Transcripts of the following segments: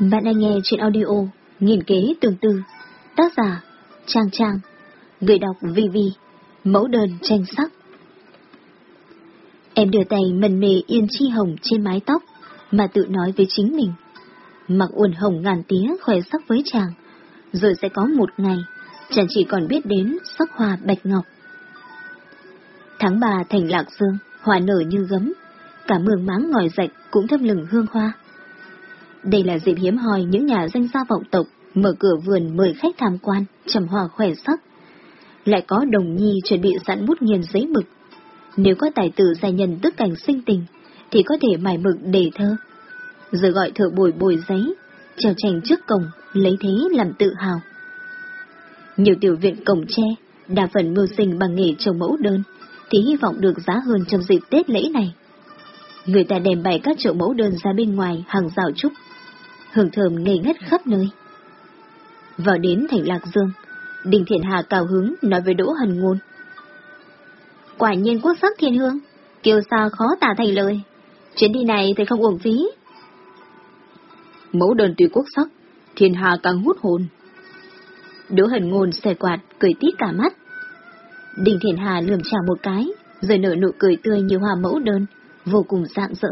Bạn đang nghe chuyện audio Nghìn kế tương tư, Tác giả Trang Trang, Người đọc Vi Vi Mẫu đơn tranh sắc. Em đưa tay mần mề yên chi hồng trên mái tóc Mà tự nói với chính mình. Mặc uồn hồng ngàn tía khỏe sắc với chàng, Rồi sẽ có một ngày Chàng chỉ còn biết đến sắc hoa bạch ngọc. Tháng 3 thành lạc dương, Hoa nở như gấm, Cả mường máng ngòi rạch cũng thâm lừng hương hoa đây là dịp hiếm hoi những nhà danh gia vọng tộc mở cửa vườn mời khách tham quan, trầm hòa khỏe sắc. Lại có đồng nhi chuẩn bị sẵn bút nghiền giấy mực. Nếu có tài tử gia nhân tức cảnh sinh tình, thì có thể mài mực để thơ. Giờ gọi thợ bồi bồi giấy, treo tranh trước cổng, lấy thế làm tự hào. Nhiều tiểu viện cổng tre, đa phần mưu sinh bằng nghề trồng mẫu đơn, thì hy vọng được giá hơn trong dịp Tết lễ này. Người ta đem bày các chợ mẫu đơn ra bên ngoài hàng rào trúc, hương thơm ngây ngất khắp nơi. Vào đến thành Lạc Dương, Đình Thiện Hà cao hứng nói với Đỗ Hần Ngôn. Quả nhiên quốc sắc thiên hương, kiều sao khó tả thành lời. Chuyến đi này thì không uổng phí. Mẫu đơn tuy quốc sắc, thiên hà càng hút hồn. Đỗ Hần Ngôn xẻ quạt, cười tít cả mắt. Đình Thiện Hà lườm chào một cái, rồi nở nụ cười tươi như hoa mẫu đơn, vô cùng rạng rỡ.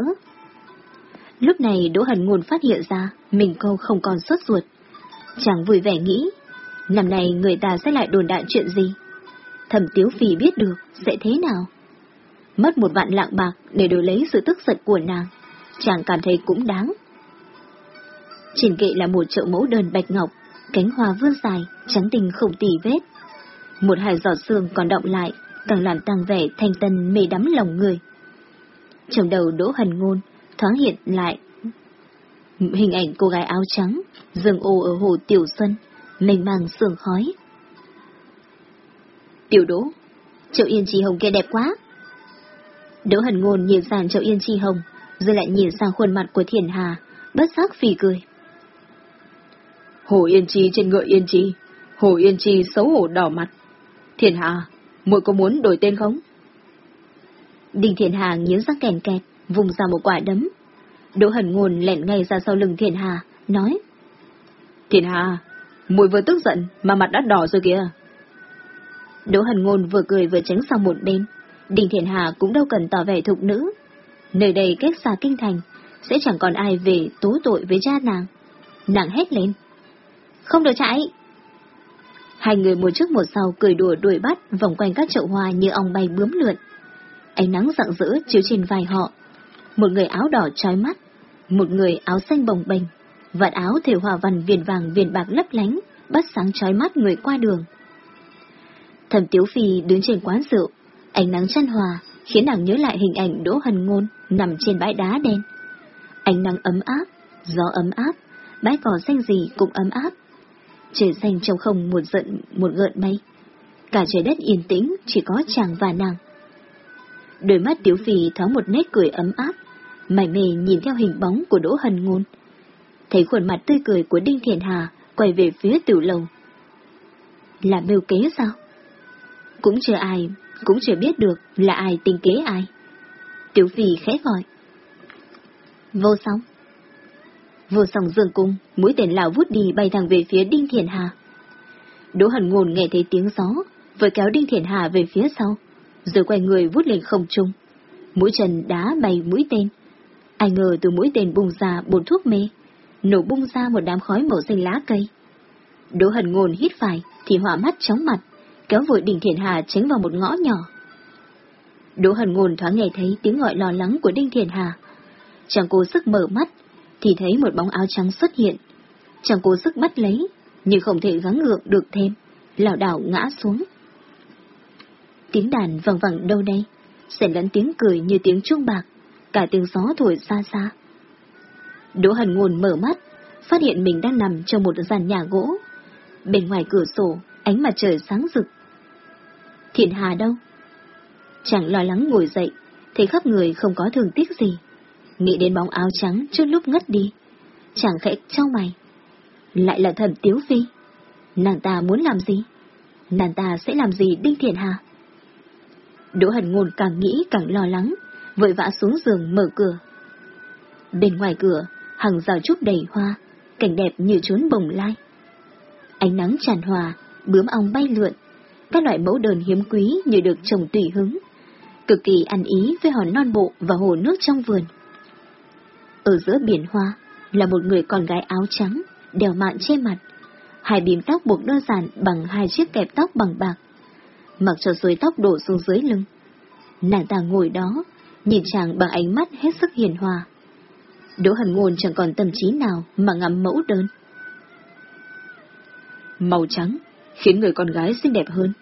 Lúc này Đỗ Hần Ngôn phát hiện ra mình câu không còn sốt ruột. Chàng vui vẻ nghĩ, năm nay người ta sẽ lại đồn đại chuyện gì? Thẩm Tiếu phì biết được sẽ thế nào? Mất một vạn lạng bạc để đổi lấy sự tức giận của nàng, chàng cảm thấy cũng đáng. Trên kệ là một chậu mẫu đơn bạch ngọc, cánh hoa vươn dài, trắng tình không tỉ vết. Một hai giọt sương còn động lại, càng làm tăng vẻ thanh tân mê đắm lòng người. Trong đầu Đỗ Hần Ngôn thoáng hiện lại hình ảnh cô gái áo trắng, dừng ô ở hồ Tiểu Xuân, mênh mang sương khói. Tiểu Đỗ, chậu yên chi hồng kia đẹp quá. Đỗ Hần Ngôn nhìn sang chậu yên chi hồng, rồi lại nhìn sang khuôn mặt của Thiền Hà, bất giác phì cười. Hồ Yên Chi trên ngựa Yên Chi, Hồ Yên Chi xấu hổ đỏ mặt. Thiền Hà, muội có muốn đổi tên không? Đinh Thiền Hà nghiến răng kèn kẹt, vùng ra một quả đấm. Đỗ Hần Ngôn lẹn ngay ra sau lưng Thiền Hà, nói. Thiền Hà, mùi vừa tức giận mà mặt đã đỏ rồi kìa. Đỗ Hần Ngôn vừa cười vừa tránh sang một bên. Đình Thiền Hà cũng đâu cần tỏ vẻ thục nữ. Nơi đây cách xa kinh thành, sẽ chẳng còn ai về tố tội với cha nàng. Nàng hét lên. Không được chạy! Hai người một trước một sau cười đùa đuổi bắt vòng quanh các chậu hoa như ong bay bướm lượn. Ánh nắng rạng rỡ chiếu trên vai họ. Một người áo đỏ trói mắt, một người áo xanh bồng bềnh, vạt áo thêu hòa văn viền vàng viền bạc lấp lánh, bắt sáng trói mắt người qua đường. Thẩm Tiếu Phi đứng trên quán rượu, ánh nắng chăn hòa khiến nàng nhớ lại hình ảnh Đỗ Hần Ngôn nằm trên bãi đá đen. Ánh nắng ấm áp, gió ấm áp, bãi cỏ xanh gì cũng ấm áp. Trời xanh trong không một giận một gợn mây. Cả trời đất yên tĩnh chỉ có chàng và nàng. Đôi mắt Tiếu Phi thoáng một nét cười ấm áp, mải mê nhìn theo hình bóng của Đỗ Hần Ngôn. Thấy khuôn mặt tươi cười của Đinh Thiện Hà quay về phía tiểu lầu. Là mưu kế sao? Cũng chưa ai, cũng chưa biết được là ai tình kế ai. Tiểu Phi khẽ gọi. Vô song. Vô song dương cung, mũi tên lão vút đi bay thẳng về phía Đinh Thiện Hà. Đỗ Hần Ngôn nghe thấy tiếng gió, vừa kéo Đinh Thiện Hà về phía sau rồi quay người vút lên không trung. Mũi chân đá bay mũi tên. Ai ngờ từ mũi tên bung ra bồn thuốc mê, nổ bung ra một đám khói màu xanh lá cây. Đỗ hần ngôn hít phải, thì hỏa mắt chóng mặt, kéo vội đỉnh thiền hà tránh vào một ngõ nhỏ. Đỗ hần ngôn thoáng nghe thấy tiếng gọi lo lắng của Đinh Thiền Hà. Chàng cố sức mở mắt, thì thấy một bóng áo trắng xuất hiện. Chàng cố sức bắt lấy, nhưng không thể gắng ngượng được thêm, lảo đảo ngã xuống. Tiếng đàn vang vẳng đâu đây, xen lẫn tiếng cười như tiếng chuông bạc, cả tiếng gió thổi xa xa. Đỗ Hần Ngôn mở mắt, phát hiện mình đang nằm trong một dàn nhà gỗ. Bên ngoài cửa sổ, ánh mặt trời sáng rực. Thiện Hà đâu? Chẳng lo lắng ngồi dậy, thấy khắp người không có thường tiếc gì. Nghĩ đến bóng áo trắng trước lúc ngất đi. Chẳng khẽ trao mày. Lại là thẩm tiếu phi. Nàng ta muốn làm gì? Nàng ta sẽ làm gì Đinh Thiện Hà? Đỗ Hần Ngôn càng nghĩ càng lo lắng, vội vã xuống giường mở cửa. Bên ngoài cửa, hàng rào trúc đầy hoa, cảnh đẹp như chốn bồng lai. Ánh nắng tràn hòa, bướm ong bay lượn, các loại mẫu đơn hiếm quý như được trồng tùy hứng, cực kỳ ăn ý với hòn non bộ và hồ nước trong vườn. Ở giữa biển hoa là một người con gái áo trắng, đeo mạn che mặt, hai bím tóc buộc đơn giản bằng hai chiếc kẹp tóc bằng bạc, mặc cho rối tóc đổ xuống dưới lưng. Nàng ta ngồi đó, nhìn chàng bằng ánh mắt hết sức hiền hòa. Đỗ Hần Ngôn chẳng còn tâm trí nào mà ngắm mẫu đơn. Màu trắng khiến người con gái xinh đẹp hơn.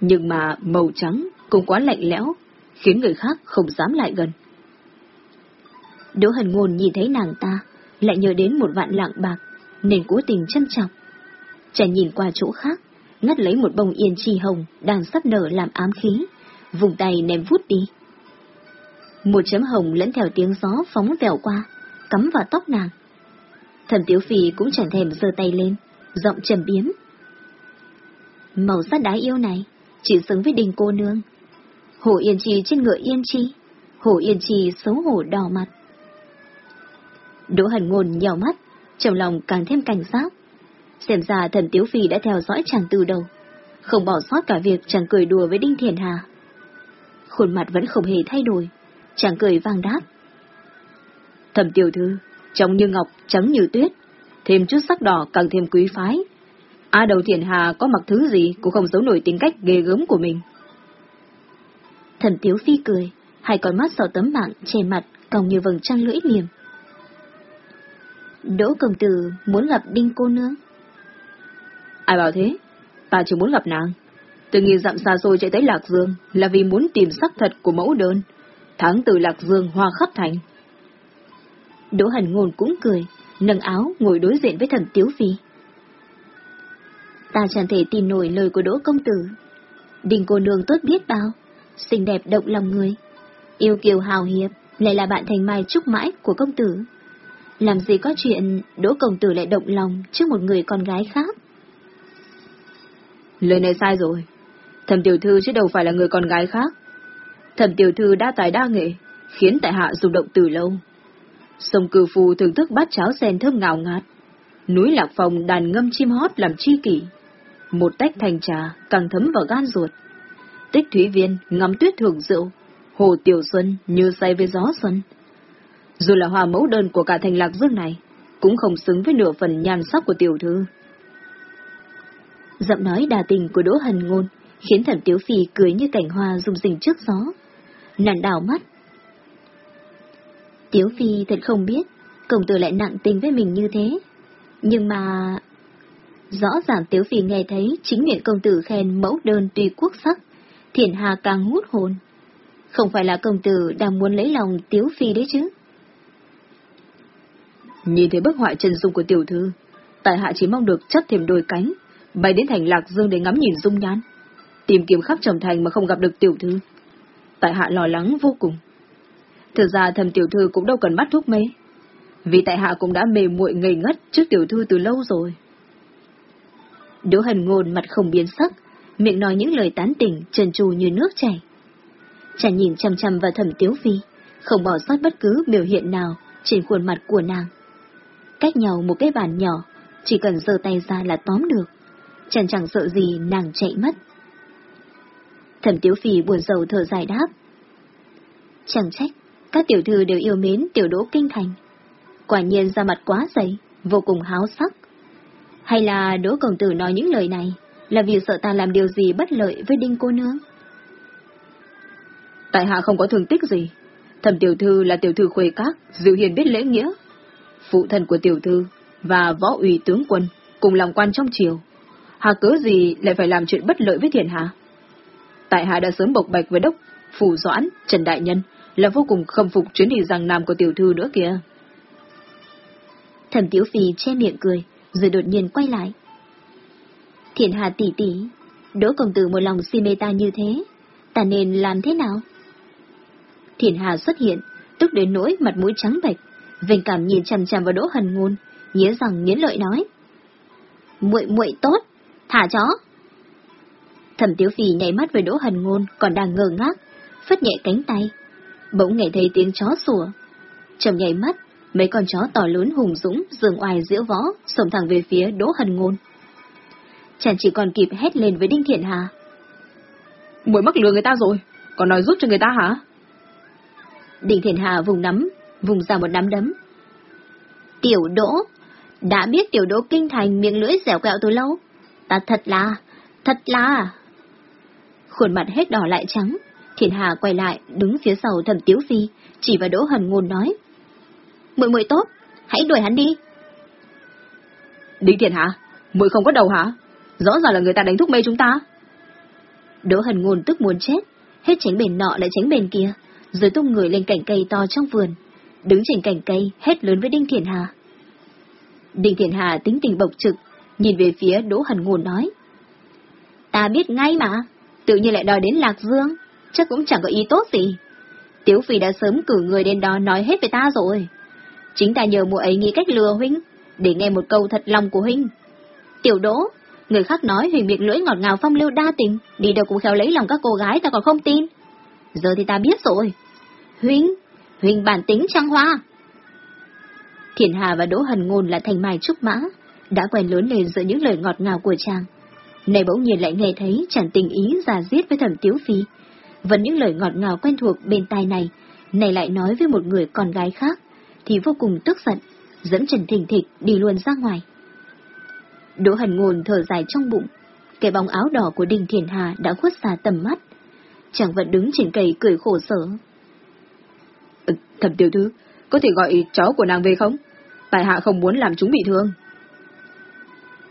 Nhưng mà màu trắng cũng quá lạnh lẽo, khiến người khác không dám lại gần. Đỗ Hần Ngôn nhìn thấy nàng ta, lại nhớ đến một vạn lạng bạc, nên cố tình chăm trọng. Chàng nhìn qua chỗ khác, ngắt lấy một bông yên chi hồng đang sắp nở làm ám khí, vùng tay ném vút đi. Một chấm hồng lẫn theo tiếng gió phóng vèo qua, cắm vào tóc nàng. Thần Tiếu Phi cũng chẳng thèm giơ tay lên, giọng trầm biếm. Màu sắc đá yêu này, chỉ xứng với đình cô nương. Hổ Yên Chi trên ngựa Yên Chi, Hổ Yên Chi xấu hổ đỏ mặt. Đỗ Hần Ngôn nhào mắt, trong lòng càng thêm cảnh giác. Xem ra thần Tiếu Phi đã theo dõi chàng từ đầu, không bỏ sót cả việc chàng cười đùa với Đinh Thiền Hà. Khuôn mặt vẫn không hề thay đổi, chàng cười vang đáp. thầm tiểu thư, trông như ngọc, trắng như tuyết, thêm chút sắc đỏ càng thêm quý phái. A đầu thiền hà có mặc thứ gì cũng không giấu nổi tính cách ghê gớm của mình. thầm Tiếu Phi cười, hai con mắt sau tấm mạng che mặt còng như vầng trăng lưỡi liềm. Đỗ công tử muốn gặp Đinh cô nương. Ai bảo thế? Ta chỉ muốn gặp nàng. Từ nghi dặm xa xôi chạy tới Lạc Dương là vì muốn tìm sắc thật của mẫu đơn. Tháng từ Lạc Dương hoa khắp thành. Đỗ Hành Ngôn cũng cười, nâng áo ngồi đối diện với thần Tiếu Phi. Ta chẳng thể tin nổi lời của Đỗ Công Tử. Đình cô nương tốt biết bao, xinh đẹp động lòng người. Yêu kiều hào hiệp, lại là bạn thành mai trúc mãi của công tử. Làm gì có chuyện Đỗ Công Tử lại động lòng trước một người con gái khác. Lời này sai rồi. Thẩm tiểu thư chứ đâu phải là người con gái khác thần tiểu thư đa tài đa nghệ, khiến tại hạ rung động từ lâu. Sông cử phù thưởng thức bát cháo sen thơm ngào ngạt. Núi lạc phòng đàn ngâm chim hót làm chi kỷ. Một tách thành trà càng thấm vào gan ruột. Tích thủy viên ngắm tuyết thưởng rượu. Hồ Tiểu Xuân như say với gió xuân. Dù là hòa mẫu đơn của cả thành lạc dương này, cũng không xứng với nửa phần nhan sắc của tiểu thư. Giọng nói đà tình của Đỗ Hần Ngôn khiến thần tiểu Phi cười như cảnh hoa rung rình trước gió. Nàng đào mắt. Tiếu Phi thật không biết, công tử lại nặng tình với mình như thế. Nhưng mà... Rõ ràng Tiếu Phi nghe thấy chính miệng công tử khen mẫu đơn tùy quốc sắc, thiền hà càng hút hồn. Không phải là công tử đang muốn lấy lòng Tiếu Phi đấy chứ. Nhìn thấy bức họa chân dung của tiểu thư, tại hạ chỉ mong được chất thêm đôi cánh, bay đến thành Lạc Dương để ngắm nhìn dung nhan. Tìm kiếm khắp trầm thành mà không gặp được tiểu thư. Tại hạ lo lắng vô cùng. Thực ra thầm tiểu thư cũng đâu cần bắt thuốc mê. Vì tại hạ cũng đã mềm muội ngây ngất trước tiểu thư từ lâu rồi. Đỗ hần ngôn mặt không biến sắc, miệng nói những lời tán tỉnh trần trù như nước chảy. Chàng nhìn chăm chăm vào thầm tiếu phi, không bỏ sót bất cứ biểu hiện nào trên khuôn mặt của nàng. Cách nhau một cái bàn nhỏ, chỉ cần giơ tay ra là tóm được. Chàng chẳng sợ gì nàng chạy mất. Thẩm Tiếu Phi buồn rầu thở dài đáp. Chẳng trách, các tiểu thư đều yêu mến tiểu đỗ kinh thành. Quả nhiên ra mặt quá dày, vô cùng háo sắc. Hay là đỗ công tử nói những lời này là vì sợ ta làm điều gì bất lợi với đinh cô nương? Tại hạ không có thương tích gì. Thẩm tiểu thư là tiểu thư khuê các, dịu hiền biết lễ nghĩa. Phụ thân của tiểu thư và võ ủy tướng quân cùng lòng quan trong triều. Hà cớ gì lại phải làm chuyện bất lợi với thiền hạ? Tại hạ đã sớm bộc bạch với đốc, phủ doãn, Trần Đại Nhân là vô cùng khâm phục chuyến đi giang nam của tiểu thư nữa kìa. Thẩm tiểu Phi che miệng cười, rồi đột nhiên quay lại. Thiền Hà tỷ tỷ, đỗ công tử một lòng si mê ta như thế, ta nên làm thế nào? Thiền Hà xuất hiện, tức đến nỗi mặt mũi trắng bệch, vênh cảm nhìn chằm chằm vào đỗ hần ngôn, nhớ rằng nghiến lợi nói. muội muội tốt, thả chó. Thẩm Tiếu Phi nhảy mắt với đỗ hần ngôn còn đang ngơ ngác, phất nhẹ cánh tay. Bỗng nghe thấy tiếng chó sủa. Trong nhảy mắt, mấy con chó to lớn hùng dũng, dường oai diễu võ, xông thẳng về phía Đỗ Hần Ngôn. Chàng chỉ còn kịp hét lên với Đinh Thiện Hà. Muội mắc lừa người ta rồi, còn nói giúp cho người ta hả? Đinh Thiện Hà vùng nắm, vùng ra một nắm đấm. Tiểu Đỗ, đã biết Tiểu Đỗ kinh thành miệng lưỡi dẻo quẹo từ lâu. Ta thật là, thật là... Khuôn mặt hết đỏ lại trắng, Thiện Hà quay lại, đứng phía sau thầm Tiếu Phi, chỉ vào Đỗ Hần Ngôn nói. Muội muội tốt, hãy đuổi hắn đi. Đinh Thiện Hà, muội không có đầu hả? Rõ ràng là người ta đánh thuốc mê chúng ta. Đỗ Hần Ngôn tức muốn chết, hết tránh bên nọ lại tránh bên kia, rồi tung người lên cành cây to trong vườn, đứng trên cành cây hét lớn với Đinh Thiện Hà. Đinh Thiện Hà tính tình bộc trực, nhìn về phía Đỗ Hần Ngôn nói. Ta biết ngay mà, tự nhiên lại đòi đến Lạc Dương, chắc cũng chẳng có ý tốt gì. Tiếu Phi đã sớm cử người đến đó nói hết về ta rồi. Chính ta nhờ muội ấy nghĩ cách lừa huynh, để nghe một câu thật lòng của huynh. Tiểu Đỗ, người khác nói huynh miệng lưỡi ngọt ngào phong lưu đa tình, đi đâu cũng khéo lấy lòng các cô gái ta còn không tin. Giờ thì ta biết rồi. Huynh, huynh bản tính trăng hoa. Thiền Hà và Đỗ Hần Ngôn là thành mai trúc mã, đã quen lớn lên giữa những lời ngọt ngào của chàng. Này bỗng nhiên lại nghe thấy chàng tình ý giả giết với thẩm tiếu phi. Vẫn những lời ngọt ngào quen thuộc bên tai này, này lại nói với một người con gái khác, thì vô cùng tức giận, dẫn Trần Thình Thịch đi luôn ra ngoài. Đỗ Hần Ngôn thở dài trong bụng, cái bóng áo đỏ của Đinh Thiền Hà đã khuất xa tầm mắt. Chàng vẫn đứng trên cây cười khổ sở. Ừ, thẩm tiểu thư, có thể gọi cháu của nàng về không? Tại hạ không muốn làm chúng bị thương.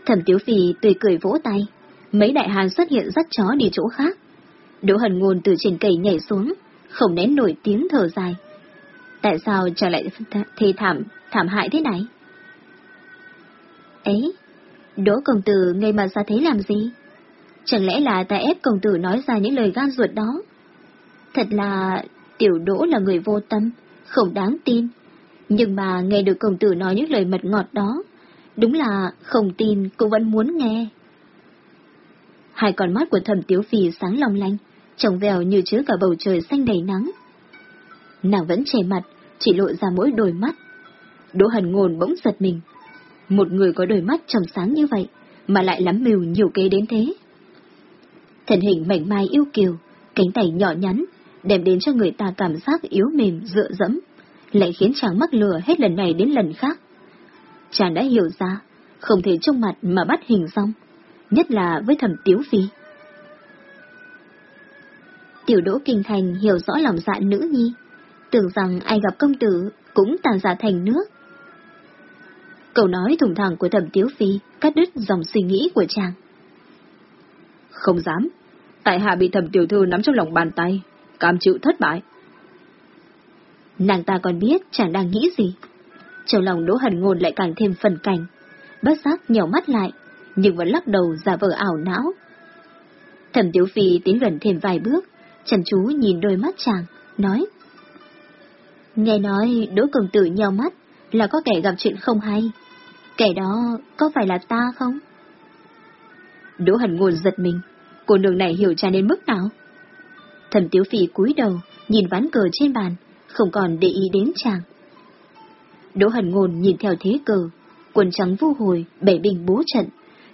Thẩm Tiếu Phi tươi cười vỗ tay, mấy đại hàn xuất hiện dắt chó đi chỗ khác. Đỗ Hần Ngôn từ trên cây nhảy xuống, không nén nổi tiếng thở dài. Tại sao trở lại thì thảm, thảm hại thế này? Ấy, Đỗ công tử ngây mà ra thế làm gì? Chẳng lẽ là ta ép công tử nói ra những lời gan ruột đó? Thật là tiểu đỗ là người vô tâm, không đáng tin. Nhưng mà nghe được công tử nói những lời mật ngọt đó, đúng là không tin cũng vẫn muốn nghe. Hai con mắt của thầm tiếu phi sáng long lanh, trồng vèo như chứa cả bầu trời xanh đầy nắng. Nàng vẫn che mặt, chỉ lộ ra mỗi đôi mắt. Đỗ hần ngồn bỗng giật mình. Một người có đôi mắt trong sáng như vậy, mà lại lắm mưu nhiều kế đến thế. thần hình mảnh mai yêu kiều, cánh tay nhỏ nhắn, đem đến cho người ta cảm giác yếu mềm dựa dẫm, lại khiến chàng mắc lừa hết lần này đến lần khác. Chàng đã hiểu ra, không thể trông mặt mà bắt hình xong, nhất là với thẩm tiếu phi. Tiểu đỗ kinh thành hiểu rõ lòng dạ nữ nhi, tưởng rằng ai gặp công tử cũng tàn giả thành nước. Câu nói thủng thẳng của thẩm tiếu phi cắt đứt dòng suy nghĩ của chàng. Không dám, tại hạ bị thẩm tiểu thư nắm trong lòng bàn tay, cam chịu thất bại. Nàng ta còn biết chàng đang nghĩ gì. Trong lòng Đỗ Hần Ngôn lại càng thêm phần cảnh, bất giác nhỏ mắt lại, nhưng vẫn lắc đầu giả vờ ảo não. Thẩm Tiếu Phi tiến gần thêm vài bước, chăm chú nhìn đôi mắt chàng, nói. Nghe nói Đỗ Công Tử nheo mắt là có kẻ gặp chuyện không hay. Kẻ đó có phải là ta không? Đỗ Hần Ngôn giật mình, cô nương này hiểu cha đến mức nào? Thẩm Tiếu Phi cúi đầu, nhìn ván cờ trên bàn, không còn để ý đến chàng. Đỗ Hần Ngôn nhìn theo thế cờ, quần trắng vô hồi, bảy bình bố trận,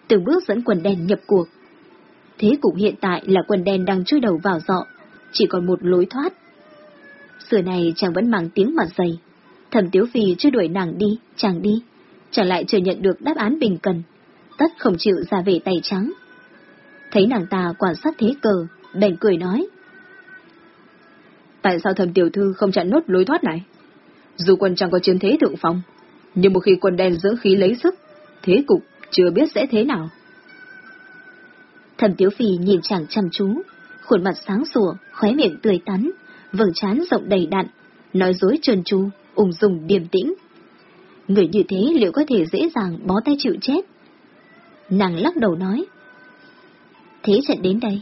từng bước dẫn quần đen nhập cuộc. Thế cục hiện tại là quần đen đang chui đầu vào dọ, chỉ còn một lối thoát. sửa này chàng vẫn mang tiếng mặt dày, thẩm tiếu phi chưa đuổi nàng đi, chàng đi, chàng lại chưa nhận được đáp án bình cần, tất không chịu ra về tay trắng. Thấy nàng ta quan sát thế cờ, bèn cười nói. Tại sao thầm tiểu thư không chặn nốt lối thoát này? Dù quân chẳng có chiến thế thượng phong, nhưng một khi quân đen dưỡng khí lấy sức, thế cục chưa biết sẽ thế nào. Thẩm Tiếu Phi nhìn chàng chăm chú, khuôn mặt sáng sủa, khóe miệng tươi tắn, vầng trán rộng đầy đặn, nói dối trơn tru, ung dung điềm tĩnh. Người như thế liệu có thể dễ dàng bó tay chịu chết? Nàng lắc đầu nói. Thế trận đến đây,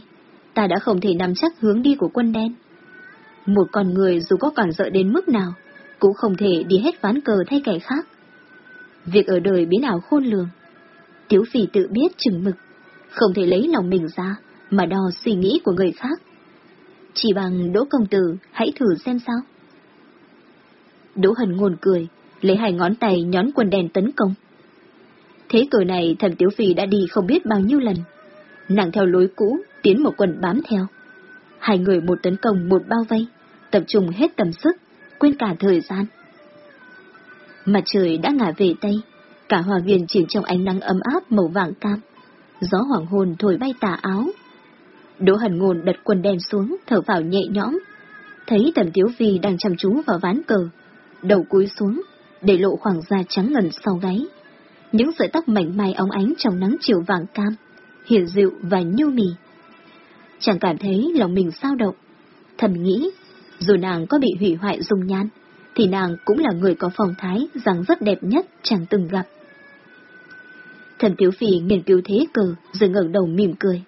ta đã không thể nắm chắc hướng đi của quân đen. Một con người dù có cản sợ đến mức nào, cũng không thể đi hết ván cờ thay kẻ khác. Việc ở đời biến ảo khôn lường. Tiếu Phi tự biết chừng mực, không thể lấy lòng mình ra mà đo suy nghĩ của người khác. Chỉ bằng Đỗ Công Tử hãy thử xem sao. Đỗ Hần ngồn cười, lấy hai ngón tay nhón quần đèn tấn công. Thế cờ này thầm Tiếu Phi đã đi không biết bao nhiêu lần. Nàng theo lối cũ, tiến một quần bám theo. Hai người một tấn công một bao vây, tập trung hết tầm sức, quên cả thời gian. Mặt trời đã ngả về Tây, cả hòa viên chìm trong ánh nắng ấm áp màu vàng cam. Gió hoàng hôn thổi bay tà áo. Đỗ hần ngôn đặt quần đen xuống, thở vào nhẹ nhõm. Thấy tầm tiếu phi đang chăm chú vào ván cờ, đầu cúi xuống, để lộ khoảng da trắng ngần sau gáy. Những sợi tóc mảnh mai óng ánh trong nắng chiều vàng cam, hiền dịu và nhu mì. chàng cảm thấy lòng mình sao động, thầm nghĩ, dù nàng có bị hủy hoại dung nhan, thì nàng cũng là người có phong thái rằng rất đẹp nhất chẳng từng gặp. Thần tiểu Phi nghiên cứu thế cờ rồi ngẩng đầu mỉm cười.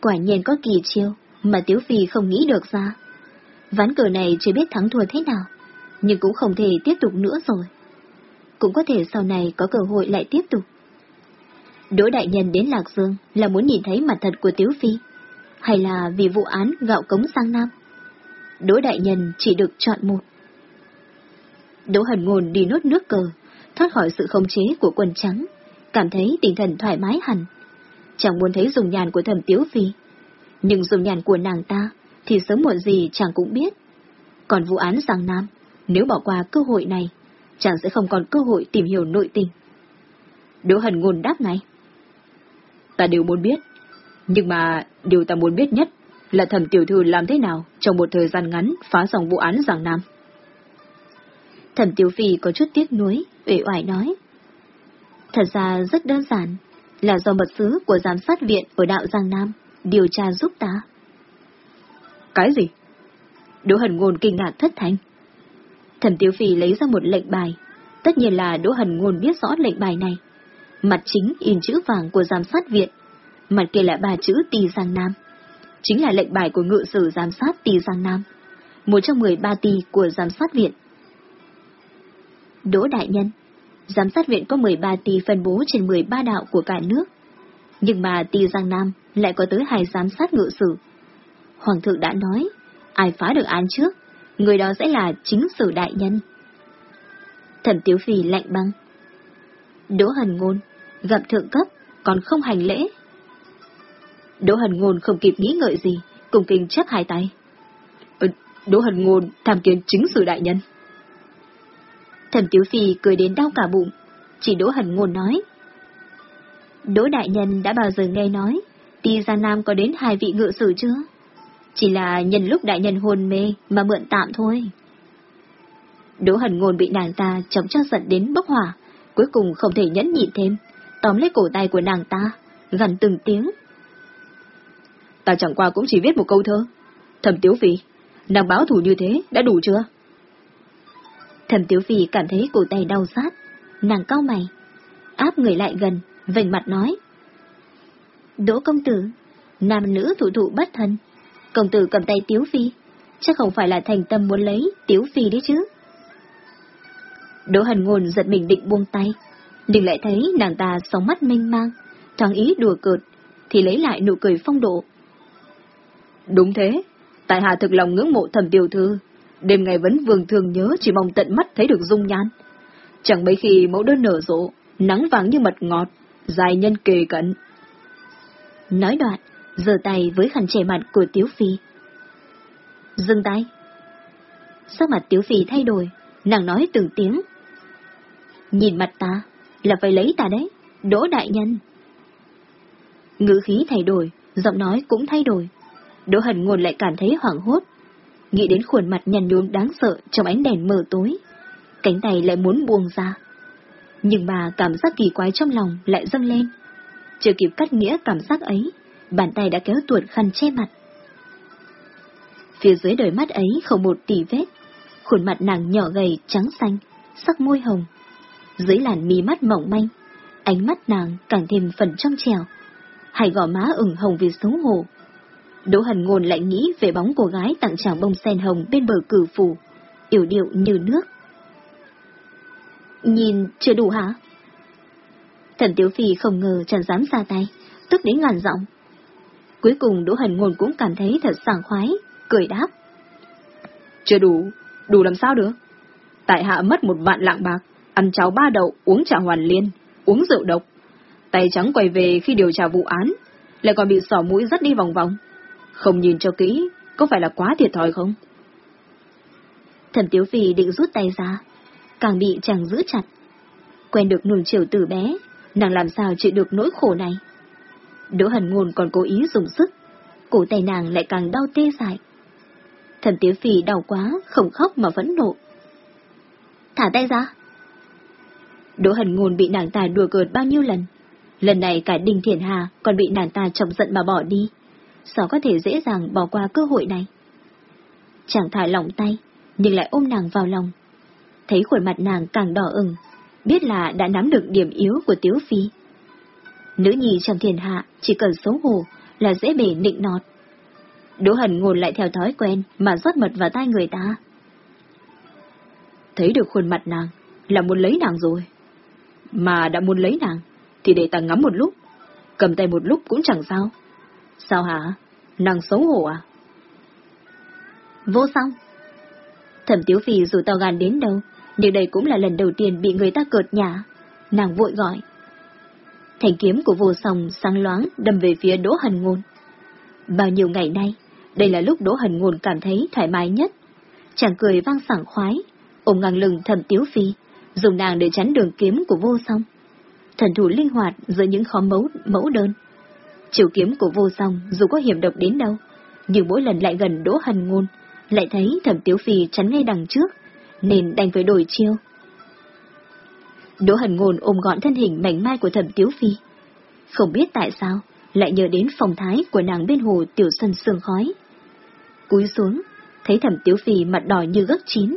Quả nhiên có kỳ chiêu mà tiểu Phi không nghĩ được ra. Ván cờ này chưa biết thắng thua thế nào, nhưng cũng không thể tiếp tục nữa rồi. Cũng có thể sau này có cơ hội lại tiếp tục. Đỗ Đại Nhân đến Lạc Dương là muốn nhìn thấy mặt thật của Tiếu Phi, hay là vì vụ án gạo cống sang Nam? Đỗ Đại Nhân chỉ được chọn một. Đỗ Hần Ngôn đi nốt nước cờ, thoát khỏi sự khống chế của quần trắng, cảm thấy tinh thần thoải mái hẳn. Chẳng muốn thấy dùng nhàn của thẩm Tiếu Phi, nhưng dùng nhàn của nàng ta thì sớm muộn gì chàng cũng biết. Còn vụ án Giang Nam, nếu bỏ qua cơ hội này, chàng sẽ không còn cơ hội tìm hiểu nội tình. Đỗ Hần Ngôn đáp ngay. Ta đều muốn biết, nhưng mà điều ta muốn biết nhất là thẩm tiểu thư làm thế nào trong một thời gian ngắn phá dòng vụ án Giang Nam. Thẩm tiểu phi có chút tiếc nuối, uể oải nói. Thật ra rất đơn giản, là do mật sứ của giám sát viện ở đạo Giang Nam điều tra giúp ta. Cái gì? Đỗ Hần Ngôn kinh ngạc thất thanh. Thẩm Tiếu Phi lấy ra một lệnh bài, tất nhiên là Đỗ Hần Ngôn biết rõ lệnh bài này. Mặt chính in chữ vàng của giám sát viện, mặt kia là ba chữ Tỳ Giang Nam. Chính là lệnh bài của ngự sử giám sát Tỳ Giang Nam, một trong mười ba tỳ của giám sát viện. Đỗ Đại Nhân Giám sát viện có 13 tỷ phân bố trên 13 đạo của cả nước. Nhưng mà tỷ Giang Nam lại có tới hai giám sát ngự sử. Hoàng thượng đã nói, ai phá được án trước, người đó sẽ là chính sử đại nhân. Thẩm Tiếu Phi lạnh băng. Đỗ Hần Ngôn, gặp thượng cấp, còn không hành lễ. Đỗ Hần Ngôn không kịp nghĩ ngợi gì, cùng kinh chấp hai tay. Ờ, Đỗ Hần Ngôn tham kiến chính sử đại nhân. Thẩm Tiếu Phi cười đến đau cả bụng, chỉ Đỗ Hẳn Ngôn nói. Đỗ Đại Nhân đã bao giờ nghe nói, Ti gia Nam có đến hai vị ngự sử chưa? Chỉ là nhân lúc Đại Nhân hôn mê mà mượn tạm thôi. Đỗ Hẳn Ngôn bị nàng ta chống cho giận đến bốc hỏa, cuối cùng không thể nhẫn nhịn thêm, tóm lấy cổ tay của nàng ta, gần từng tiếng. Ta chẳng qua cũng chỉ viết một câu thơ. Thẩm Tiếu Phi, nàng báo thủ như thế đã đủ chưa? Thẩm Tiếu Phi cảm thấy cổ tay đau sát, nàng cau mày, áp người lại gần, vành mặt nói. Đỗ công tử, nam nữ thủ thụ bất thân, công tử cầm tay Tiếu Phi, chắc không phải là thành tâm muốn lấy Tiếu Phi đấy chứ. Đỗ Hần Ngôn giật mình định buông tay, nhưng lại thấy nàng ta sóng mắt mênh mang, thoáng ý đùa cợt, thì lấy lại nụ cười phong độ. Đúng thế, tại hạ thực lòng ngưỡng mộ thẩm tiểu thư, đêm ngày vẫn vương thường nhớ chỉ mong tận mắt thấy được dung nhan. Chẳng mấy khi mẫu đơn nở rộ, nắng vàng như mật ngọt, dài nhân kề cận. Nói đoạn, giơ tay với khăn che mặt của Tiếu Phi. Dừng tay. Sắc mặt Tiếu Phi thay đổi, nàng nói từng tiếng. Nhìn mặt ta, là phải lấy ta đấy, đỗ đại nhân. Ngữ khí thay đổi, giọng nói cũng thay đổi. Đỗ hần ngôn lại cảm thấy hoảng hốt, nghĩ đến khuôn mặt nhăn nhúm đáng sợ trong ánh đèn mờ tối. Cánh tay lại muốn buông ra. Nhưng mà cảm giác kỳ quái trong lòng lại dâng lên. Chưa kịp cắt nghĩa cảm giác ấy, bàn tay đã kéo tuột khăn che mặt. Phía dưới đôi mắt ấy không một tỉ vết, khuôn mặt nàng nhỏ gầy trắng xanh, sắc môi hồng. Dưới làn mí mắt mỏng manh, ánh mắt nàng càng thêm phần trong trèo. Hai gò má ửng hồng vì xấu hổ, Đỗ Hần Ngôn lại nghĩ về bóng cô gái tặng chàng bông sen hồng bên bờ cử phủ, yểu điệu như nước. Nhìn chưa đủ hả? Thần Tiếu Phi không ngờ chẳng dám ra tay, tức đến ngàn giọng. Cuối cùng Đỗ Hần Ngôn cũng cảm thấy thật sảng khoái, cười đáp. Chưa đủ, đủ làm sao được? tại hạ mất một vạn lạng bạc, ăn cháo ba đậu, uống trà hoàn liên, uống rượu độc. Tay trắng quay về khi điều tra vụ án, lại còn bị sỏ mũi dắt đi vòng vòng. Không nhìn cho kỹ, có phải là quá thiệt thòi không? Thẩm Tiếu Phi định rút tay ra, càng bị chàng giữ chặt. Quen được nuồng chiều từ bé, nàng làm sao chịu được nỗi khổ này. Đỗ Hần Ngôn còn cố ý dùng sức, cổ tay nàng lại càng đau tê dại. Thẩm Tiếu Phi đau quá, không khóc mà vẫn nộ. Thả tay ra. Đỗ Hần Ngôn bị nàng ta đùa cợt bao nhiêu lần. Lần này cả Đinh thiển Hà còn bị nàng ta chọc giận mà bỏ đi. Sao có thể dễ dàng bỏ qua cơ hội này? Chàng thả lỏng tay, nhưng lại ôm nàng vào lòng. Thấy khuôn mặt nàng càng đỏ ửng, biết là đã nắm được điểm yếu của Tiếu Phi. Nữ nhi trong thiền hạ chỉ cần xấu hổ là dễ bể nịnh nọt. Đỗ Hần ngồi lại theo thói quen mà rót mật vào tay người ta. Thấy được khuôn mặt nàng là muốn lấy nàng rồi. Mà đã muốn lấy nàng thì để ta ngắm một lúc, cầm tay một lúc cũng chẳng sao. Sao hả? Nàng xấu hổ à? Vô song. Thẩm Tiếu Phi dù to gan đến đâu, nhưng đây cũng là lần đầu tiên bị người ta cợt nhả. Nàng vội gọi. Thành kiếm của vô song sáng loáng đâm về phía Đỗ Hần Ngôn. Bao nhiêu ngày nay, đây là lúc Đỗ Hần Ngôn cảm thấy thoải mái nhất. Chàng cười vang sảng khoái, ôm ngang lưng thẩm Tiếu Phi, dùng nàng để chắn đường kiếm của vô song. Thần thủ linh hoạt giữa những khó mẫu, mẫu đơn. Chiều kiếm của vô song dù có hiểm độc đến đâu, nhưng mỗi lần lại gần Đỗ Hần Ngôn, lại thấy thẩm Tiếu Phi chắn ngay đằng trước, nên đành phải đổi chiêu. Đỗ Hần Ngôn ôm gọn thân hình mảnh mai của thẩm Tiếu Phi. Không biết tại sao, lại nhớ đến phòng thái của nàng bên hồ tiểu sân sương khói. Cúi xuống, thấy thẩm Tiếu Phi mặt đỏ như gấc chín,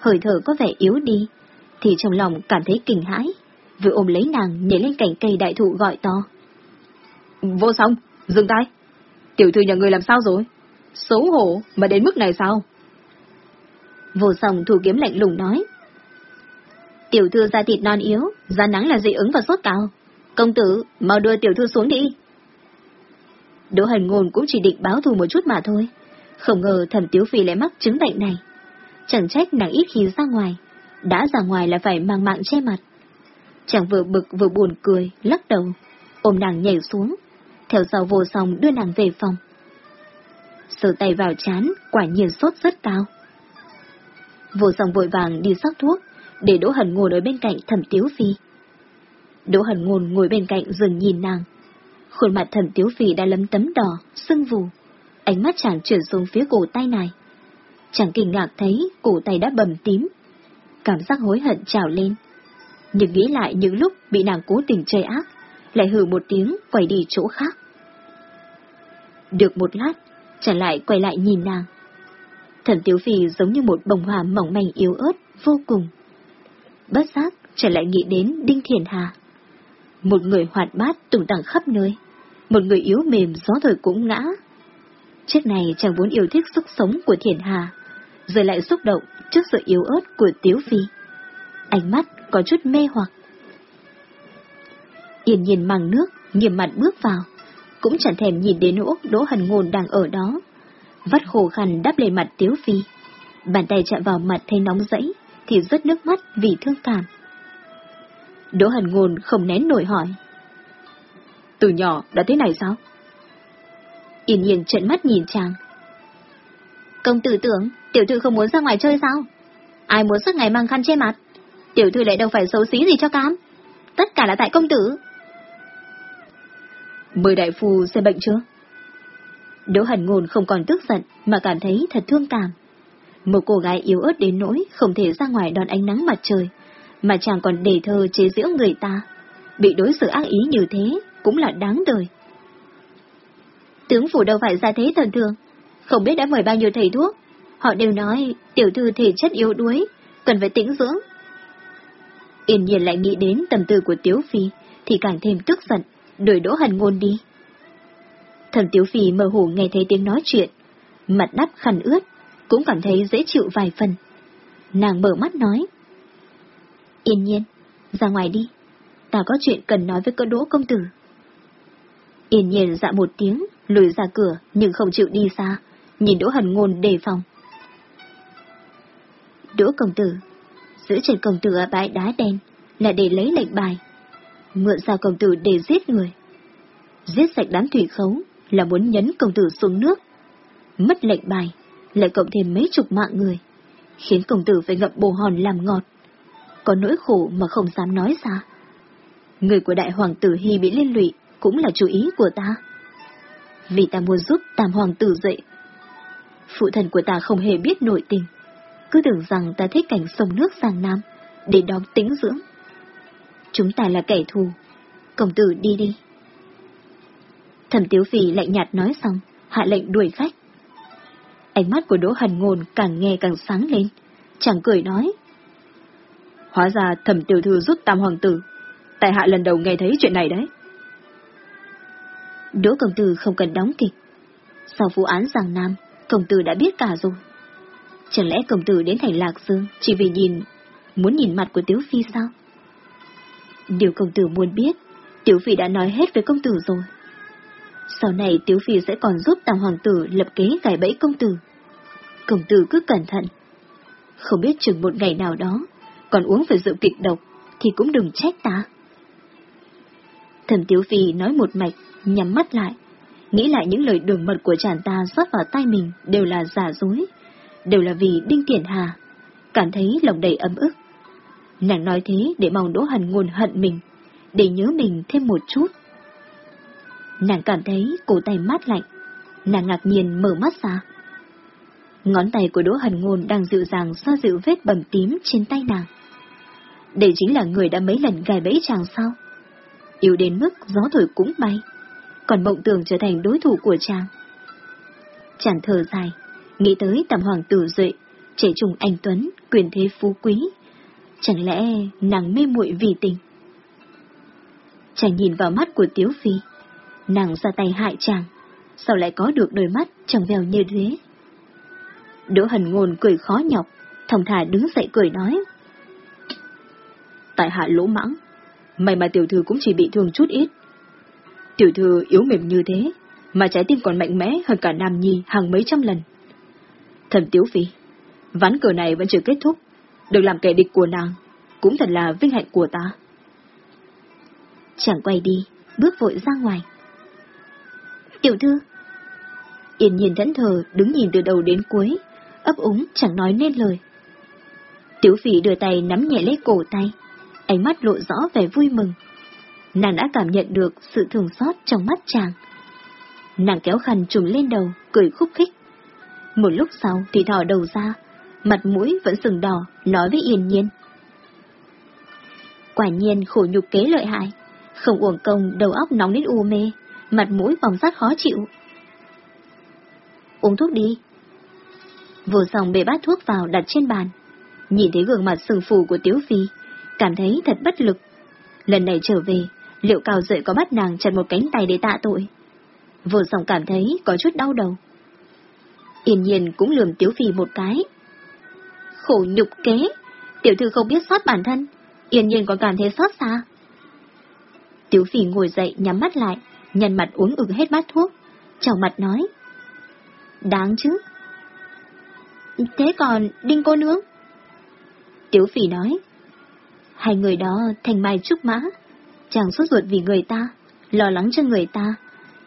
hơi thở có vẻ yếu đi, thì trong lòng cảm thấy kinh hãi, vừa ôm lấy nàng nhảy lên cành cây đại thụ gọi to. Vô song, dừng tay. Tiểu thư nhà người làm sao rồi? Xấu hổ mà đến mức này sao? Vô song thủ kiếm lạnh lùng nói. Tiểu thư da thịt non yếu, da nắng là dị ứng và sốt cao. Công tử, mau đưa tiểu thư xuống đi. Đỗ Hành Ngôn cũng chỉ định báo thù một chút mà thôi. Không ngờ thẩm tiếu phi lại mắc chứng bệnh này. Chẳng trách nàng ít khi ra ngoài. Đã ra ngoài là phải mang mạng che mặt. Chàng vừa bực vừa buồn cười, lắc đầu, ôm nàng nhảy xuống. Theo sau vô song đưa nàng về phòng. Sờ tay vào chán, quả nhiên sốt rất cao. Vô song vội vàng đi sắc thuốc, để Đỗ Hần ngồi ở bên cạnh thẩm tiếu phi. Đỗ Hần ngồi ngồi bên cạnh dừng nhìn nàng. Khuôn mặt thẩm tiếu phi đã lấm tấm đỏ, sưng vù. Ánh mắt chàng chuyển xuống phía cổ tay này. Chàng kinh ngạc thấy cổ tay đã bầm tím. Cảm giác hối hận trào lên. Nhưng nghĩ lại những lúc bị nàng cố tình chơi ác, lại hừ một tiếng quay đi chỗ khác. Được một lát, trở lại quay lại nhìn nàng. Thẩm Tiếu Phi giống như một bông hoa mỏng manh yếu ớt, vô cùng. Bất giác, trở lại nghĩ đến Đinh Thiền Hà. Một người hoạt bát tùng tẳng khắp nơi, một người yếu mềm gió thổi cũng ngã. Trước này chàng vốn yêu thích sức sống của Thiền Hà, giờ lại xúc động trước sự yếu ớt của Tiếu Phi. Ánh mắt có chút mê hoặc. Yên nhiên mang nước, nghiêm mặt bước vào, cũng chẳng thèm nhìn đến nỗ Đỗ Hần Ngôn đang ở đó. Vắt khổ khăn đắp lên mặt Tiếu Phi. Bàn tay chạm vào mặt thấy nóng rẫy, thì rớt nước mắt vì thương cảm. Đỗ Hần Ngôn không nén nổi hỏi. Từ nhỏ đã thế này sao? Yên nhiên trợn mắt nhìn chàng. Công tử tưởng tiểu thư không muốn ra ngoài chơi sao? Ai muốn suốt ngày mang khăn che mặt? Tiểu thư lại đâu phải xấu xí gì cho cám. Tất cả là tại công tử. Mời đại phu xem bệnh chưa? Đỗ hẳn Ngôn không còn tức giận mà cảm thấy thật thương cảm. Một cô gái yếu ớt đến nỗi không thể ra ngoài đón ánh nắng mặt trời, mà chàng còn để thơ chế giễu người ta. Bị đối xử ác ý như thế cũng là đáng đời. Tướng phủ đâu phải ra thế thần thường, không biết đã mời bao nhiêu thầy thuốc. Họ đều nói tiểu thư thể chất yếu đuối, cần phải tĩnh dưỡng. Yên nhiên lại nghĩ đến tầm tư của Tiếu Phi, thì càng thêm tức giận, đuổi đỗ hần ngôn đi. Thần Tiếu Phi mơ hồ nghe thấy tiếng nói chuyện, mặt đắp khăn ướt, cũng cảm thấy dễ chịu vài phần. Nàng mở mắt nói. Yên nhiên, ra ngoài đi, ta có chuyện cần nói với cơ đỗ công tử. Yên nhiên dạ một tiếng, lùi ra cửa nhưng không chịu đi xa, nhìn Đỗ Hần Ngôn đề phòng. Đỗ công tử, Giữ chân công tử ở bãi đá đen là để lấy lệnh bài. Mượn sao công tử để giết người. Giết sạch đám thủy khấu là muốn nhấn công tử xuống nước. Mất lệnh bài, lại cộng thêm mấy chục mạng người, khiến công tử phải ngậm bồ hòn làm ngọt. Có nỗi khổ mà không dám nói ra. Người của đại hoàng tử Hy bị liên lụy cũng là chú ý của ta. Vì ta muốn giúp tam hoàng tử dậy. Phụ thần của ta không hề biết nội tình, cứ tưởng rằng ta thích cảnh sông nước sang Nam, để đón tính dưỡng. Chúng ta là kẻ thù, công tử đi đi. Thẩm Tiếu Phi lạnh nhạt nói xong, hạ lệnh đuổi khách. Ánh mắt của Đỗ Hần Ngôn càng nghe càng sáng lên, chẳng cười nói. Hóa ra thẩm tiểu thư giúp tam hoàng tử, tại hạ lần đầu nghe thấy chuyện này đấy. Đỗ công tử không cần đóng kịch. Sau vụ án Giang Nam, công tử đã biết cả rồi. Chẳng lẽ công tử đến thành Lạc Dương chỉ vì nhìn, muốn nhìn mặt của Tiếu Phi sao? Điều công tử muốn biết, tiểu Phi đã nói hết với công tử rồi. Sau này tiểu Phi sẽ còn giúp Tàng Hoàng tử lập kế gài bẫy công tử. Công tử cứ cẩn thận. Không biết chừng một ngày nào đó, còn uống phải rượu kịch độc, thì cũng đừng trách ta. Thẩm tiểu Phi nói một mạch, nhắm mắt lại, nghĩ lại những lời đường mật của chàng ta rót vào tay mình đều là giả dối, đều là vì Đinh Tiển Hà, cảm thấy lòng đầy ấm ức. Nàng nói thế để mong Đỗ Hần nguồn hận mình, để nhớ mình thêm một chút. Nàng cảm thấy cổ tay mát lạnh, nàng ngạc nhiên mở mắt ra. Ngón tay của Đỗ Hần Ngôn đang dịu dàng xoa dịu vết bầm tím trên tay nàng. Đây chính là người đã mấy lần gài bẫy chàng sao? Yếu đến mức gió thổi cũng bay, còn mộng tưởng trở thành đối thủ của chàng. Chàng thở dài, nghĩ tới tầm hoàng tử duệ, trẻ trung anh Tuấn, quyền thế phú quý. Chẳng lẽ nàng mê muội vì tình? Chàng nhìn vào mắt của Tiếu Phi, nàng ra tay hại chàng, sao lại có được đôi mắt chẳng vèo như thế? Đỗ hần ngôn cười khó nhọc, thong thả đứng dậy cười nói. Tại hạ lỗ mãng, may mà tiểu thư cũng chỉ bị thương chút ít. Tiểu thư yếu mềm như thế, mà trái tim còn mạnh mẽ hơn cả Nam Nhi hàng mấy trăm lần. Thần Tiếu Phi, ván cờ này vẫn chưa kết thúc, được làm kẻ địch của nàng, cũng thật là vinh hạnh của ta. chàng quay đi, bước vội ra ngoài. Tiểu thư! Yên nhiên thẫn thờ đứng nhìn từ đầu đến cuối, ấp úng chẳng nói nên lời. Tiểu phỉ đưa tay nắm nhẹ lấy cổ tay, ánh mắt lộ rõ vẻ vui mừng. Nàng đã cảm nhận được sự thường xót trong mắt chàng. Nàng kéo khăn trùm lên đầu, cười khúc khích. Một lúc sau thì thò đầu ra, mặt mũi vẫn sừng đỏ, nói với Yên Nhiên. Quả nhiên khổ nhục kế lợi hại, không uổng công đầu óc nóng đến u mê, mặt mũi vòng sát khó chịu. Uống thuốc đi. Vô dòng bề bát thuốc vào đặt trên bàn, nhìn thấy gương mặt sừng phù của Tiếu Phi, cảm thấy thật bất lực. Lần này trở về, liệu cao dậy có bắt nàng chặt một cánh tay để tạ tội? Vô dòng cảm thấy có chút đau đầu. Yên nhiên cũng lườm Tiếu Phi một cái. Khổ nhục kế, tiểu thư không biết xót bản thân, yên nhiên còn cảm thấy xót xa. Tiểu phỉ ngồi dậy nhắm mắt lại, nhăn mặt uống ực hết bát thuốc, chào mặt nói. Đáng chứ. Thế còn Đinh cô nướng? Tiểu phỉ nói. Hai người đó thành mai trúc mã, chàng sốt ruột vì người ta, lo lắng cho người ta,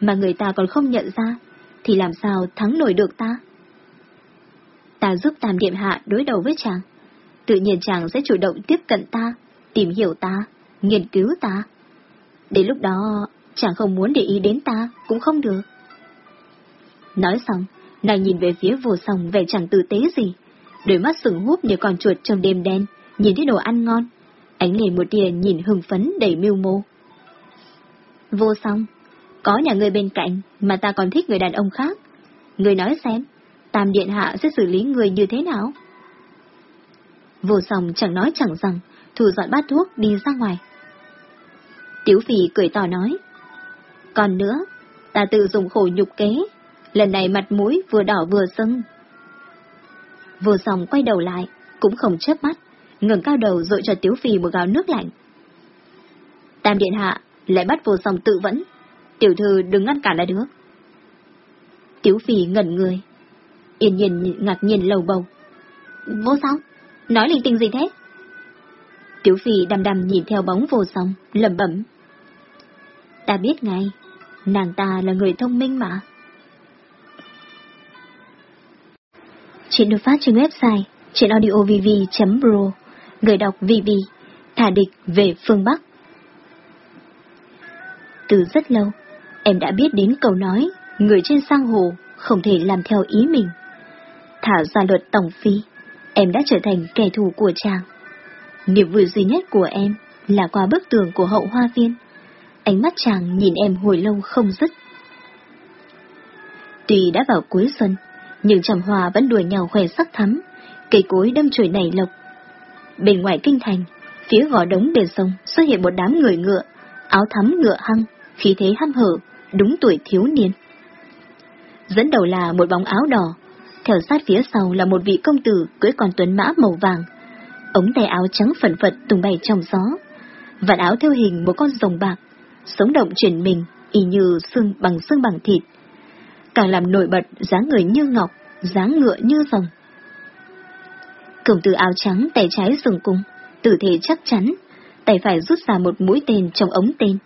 mà người ta còn không nhận ra, thì làm sao thắng nổi được ta? Ta giúp Tam Điện Hạ đối đầu với chàng, tự nhiên chàng sẽ chủ động tiếp cận ta, tìm hiểu ta, nghiên cứu ta. Đến lúc đó, chàng không muốn để ý đến ta, cũng không được. Nói xong, nàng nhìn về phía vô song vẻ chẳng tử tế gì, đôi mắt sừng húp như con chuột trong đêm đen, nhìn thấy đồ ăn ngon, ánh lên một tia nhìn hưng phấn đầy mưu mô. Vô song, có nhà người bên cạnh mà ta còn thích người đàn ông khác. Người nói xem, Tam Điện Hạ sẽ xử lý người như thế nào? Vô song chẳng nói chẳng rằng, thu dọn bát thuốc đi ra ngoài. Tiếu Phì cười tỏ nói. Còn nữa, ta tự dùng khổ nhục kế, lần này mặt mũi vừa đỏ vừa sưng. Vô song quay đầu lại, cũng không chớp mắt, ngừng cao đầu dội cho Tiếu Phì một gáo nước lạnh. Tam Điện Hạ lại bắt vô song tự vẫn, tiểu thư đừng ngăn cản là được. Tiếu Phì ngẩn người, yên nhiên ngạc nhiên lầu bầu. Vô song, nói linh tinh gì thế? Tiểu Phi đăm đăm nhìn theo bóng vô song, lẩm bẩm. Ta biết ngay, nàng ta là người thông minh mà. Chuyện được phát trên website trên audiovv.pro Người đọc VV Thả địch về phương Bắc Từ rất lâu, em đã biết đến câu nói Người trên sang hồ không thể làm theo ý mình. Thả ra luật tổng phi, em đã trở thành kẻ thù của chàng. Niềm vui duy nhất của em là qua bức tường của hậu hoa viên. Ánh mắt chàng nhìn em hồi lâu không dứt. Tuy đã vào cuối xuân, nhưng trầm hoa vẫn đuổi nhau khoe sắc thắm, cây cối đâm chồi nảy lộc. Bên ngoài kinh thành, phía gò đống bề sông xuất hiện một đám người ngựa, áo thắm ngựa hăng, khí thế hăm hở, đúng tuổi thiếu niên. Dẫn đầu là một bóng áo đỏ, theo sát phía sau là một vị công tử cưỡi con tuấn mã màu vàng, ống tay áo trắng phần phật tung bay trong gió, vạt áo theo hình một con rồng bạc, sống động chuyển mình, y như xương bằng xương bằng thịt, càng làm nổi bật dáng người như ngọc, dáng ngựa như rồng. Công tử áo trắng tay trái dùng cung, tử thể chắc chắn, tay phải rút ra một mũi tên trong ống tên,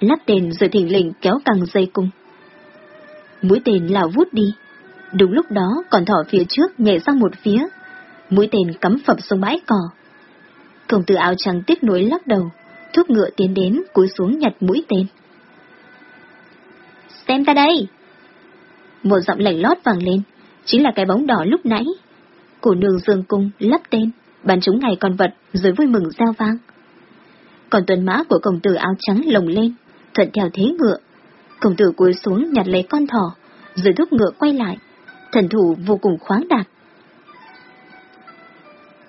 lắp tên rồi thỉnh lình kéo căng dây cung. Mũi tên lào vút đi. Đúng lúc đó còn thỏ phía trước nhảy sang một phía, mũi tên cắm phập xuống bãi cỏ. Công tử áo trắng tiếc nuối lắc đầu, thúc ngựa tiến đến cúi xuống nhặt mũi tên. Xem ta đây! Một giọng lạnh lót vang lên, chính là cái bóng đỏ lúc nãy. Cổ nương dương cung lắp tên, bắn chúng ngày con vật rồi vui mừng giao vang. Còn tuần mã của công tử áo trắng lồng lên, thuận theo thế ngựa. Công tử cúi xuống nhặt lấy con thỏ, rồi thúc ngựa quay lại. Thần thủ vô cùng khoáng đạt.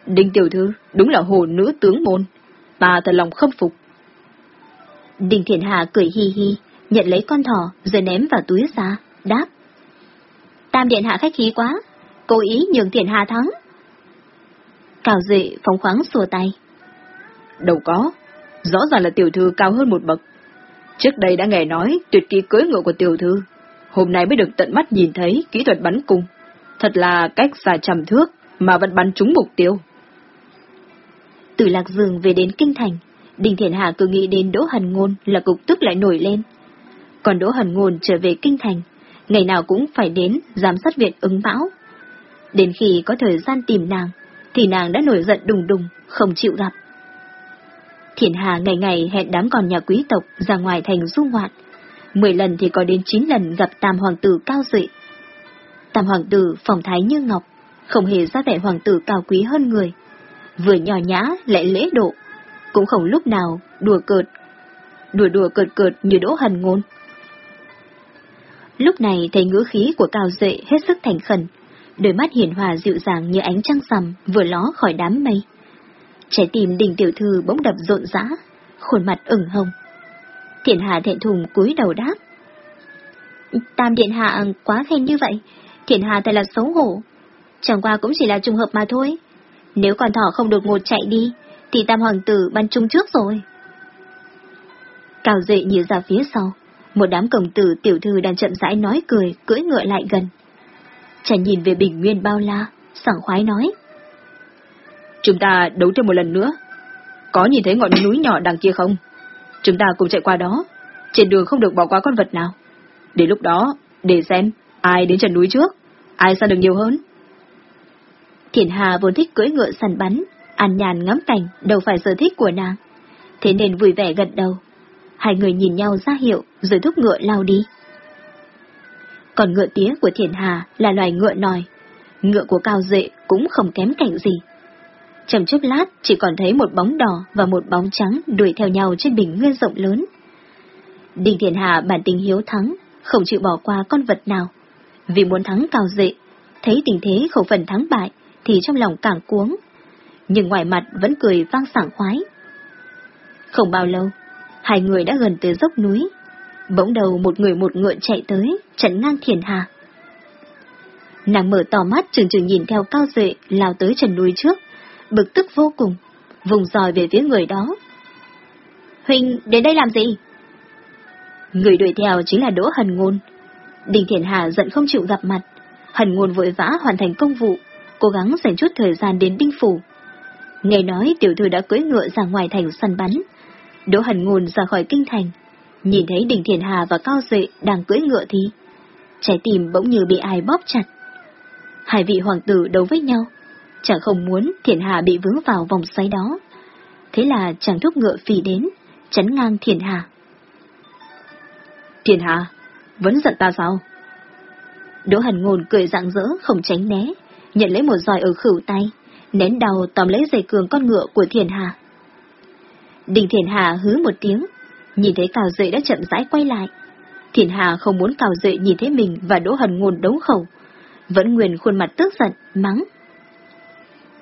Đinh tiểu thư, đúng là hồ nữ tướng môn. Bà thật lòng khâm phục. Đinh Thiện Hà cười hi hi, nhận lấy con thỏ rồi ném vào túi ra, đáp. Tam Điện Hạ khách khí quá, cố ý nhường Thiện Hà thắng. Cào Duệ phóng khoáng xua tay. Đâu có, rõ ràng là tiểu thư cao hơn một bậc. Trước đây đã nghe nói tuyệt kỹ cưới ngựa của tiểu thư, hôm nay mới được tận mắt nhìn thấy kỹ thuật bắn cung. Thật là cách xa trăm thước mà vẫn bắn trúng mục tiêu. Từ Lạc Dương về đến Kinh Thành, Đinh Thiện Hà cứ nghĩ đến Đỗ Hần Ngôn là cục tức lại nổi lên. Còn Đỗ Hần Ngôn trở về Kinh Thành, ngày nào cũng phải đến giám sát viện ứng bão. Đến khi có thời gian tìm nàng, thì nàng đã nổi giận đùng đùng, không chịu gặp. Thiện Hà ngày ngày hẹn đám con nhà quý tộc ra ngoài thành du ngoạn. Mười lần thì có đến chín lần gặp tam hoàng tử cao dị. Tam hoàng tử phòng thái như ngọc, không hề ra vẻ hoàng tử cao quý hơn người. Vừa nhỏ nhã lại lễ độ, cũng không lúc nào đùa cợt, đùa đùa cợt cợt như đỗ hần ngôn. Lúc này thấy ngữ khí của cao dệ hết sức thành khẩn, đôi mắt hiền hòa dịu dàng như ánh trăng sầm vừa ló khỏi đám mây. Trái tim đình tiểu thư bỗng đập rộn rã, khuôn mặt ửng hồng. Thiện hạ thẹn thùng cúi đầu đáp. Tam Điện Hạ quá khen như vậy, Thiện hạ thật là xấu hổ. Chẳng qua cũng chỉ là trùng hợp mà thôi. Nếu con thỏ không đột ngột chạy đi, thì Tam Hoàng tử bắn chung trước rồi. Cao dậy nhìn ra phía sau, một đám cổng tử tiểu thư đang chậm rãi nói cười, cưỡi ngựa lại gần. Chàng nhìn về bình nguyên bao la, sảng khoái nói. Chúng ta đấu thêm một lần nữa. Có nhìn thấy ngọn núi nhỏ đằng kia không? Chúng ta cùng chạy qua đó. Trên đường không được bỏ qua con vật nào. Đến lúc đó, để xem ai đến trần núi trước, ai ra được nhiều hơn. Thiền Hà vốn thích cưỡi ngựa săn bắn, an nhàn ngắm cảnh đâu phải sở thích của nàng. Thế nên vui vẻ gật đầu. Hai người nhìn nhau ra hiệu rồi thúc ngựa lao đi. Còn ngựa tía của Thiền Hà là loài ngựa nòi. Ngựa của Cao Dệ cũng không kém cảnh gì. Chầm chút lát chỉ còn thấy một bóng đỏ và một bóng trắng đuổi theo nhau trên bình nguyên rộng lớn. Đinh Thiền Hà bản tính hiếu thắng, không chịu bỏ qua con vật nào. Vì muốn thắng Cao Dệ, thấy tình thế khẩu phần thắng bại, thì trong lòng càng cuống. Nhưng ngoài mặt vẫn cười vang sảng khoái. Không bao lâu, hai người đã gần tới dốc núi. Bỗng đầu một người một ngựa chạy tới, chặn ngang Thiền Hà. Nàng mở to mắt chừng chừng nhìn theo Cao Dệ lao tới chân núi trước, bực tức vô cùng, vùng dòi về phía người đó. Huynh, đến đây làm gì? Người đuổi theo chính là Đỗ Hần Ngôn. Đình Thiền Hà giận không chịu gặp mặt, Hần Ngôn vội vã hoàn thành công vụ, cố gắng dành chút thời gian đến Đinh Phủ. Nghe nói tiểu thư đã cưỡi ngựa ra ngoài thành săn bắn. Đỗ Hần Ngôn ra khỏi kinh thành, nhìn thấy Đình Thiền Hà và Cao Dệ đang cưỡi ngựa thì trái tim bỗng như bị ai bóp chặt. Hai vị hoàng tử đấu với nhau, chẳng không muốn Thiền Hà bị vướng vào vòng xoáy đó. Thế là chàng thúc ngựa phi đến, chắn ngang Thiền Hà. Thiền Hà, vẫn giận ta sao? Đỗ Hần Ngôn cười rạng rỡ không tránh né, nhận lấy một roi ở khửu tay, nén đầu tóm lấy dây cường con ngựa của Thiền Hà. Đình Thiền Hà hứ một tiếng, nhìn thấy Cào Duệ đã chậm rãi quay lại. Thiền Hà không muốn Cào Duệ nhìn thấy mình và Đỗ Hần Ngôn đấu khẩu, vẫn nguyên khuôn mặt tức giận, mắng.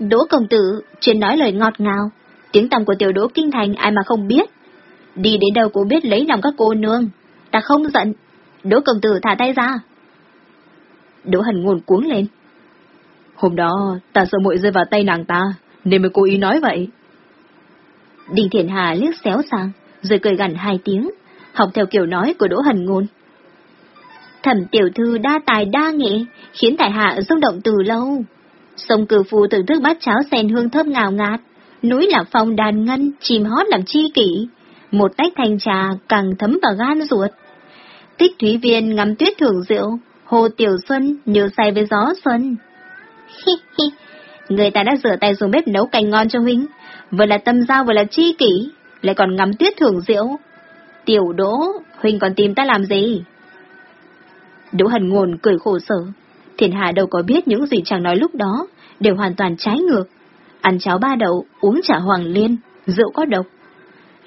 Đỗ công tử, chuyên nói lời ngọt ngào, tiếng tăm của tiểu đỗ kinh thành ai mà không biết. Đi đến đâu cũng biết lấy lòng các cô nương, ta không giận, Đỗ công tử thả tay ra. Đỗ Hần Ngôn cuống lên. Hôm đó, ta sợ muội rơi vào tay nàng ta, nên mới cố ý nói vậy. Đinh Thiện Hà liếc xéo sang, rồi cười gằn hai tiếng, học theo kiểu nói của Đỗ Hần Ngôn. Thẩm tiểu thư đa tài đa nghệ, khiến tài hạ rung động từ lâu. Sông cử phù thưởng thức bát cháo sen hương thơm ngào ngạt, núi lạc phong đàn ngân, chìm hót làm chi kỷ. Một tách thanh trà càng thấm vào gan ruột. Tích thúy viên ngắm tuyết thưởng rượu, hồ tiểu xuân như say với gió xuân. Hi hi, người ta đã rửa tay dùng bếp nấu canh ngon cho huynh, vừa là tâm giao vừa là chi kỷ, lại còn ngắm tuyết thưởng rượu. Tiểu đỗ, huynh còn tìm ta làm gì? Đỗ hần Nguồn cười khổ sở, thiền hà đâu có biết những gì chàng nói lúc đó, đều hoàn toàn trái ngược. Ăn cháo ba đậu, uống trà hoàng liên, rượu có độc.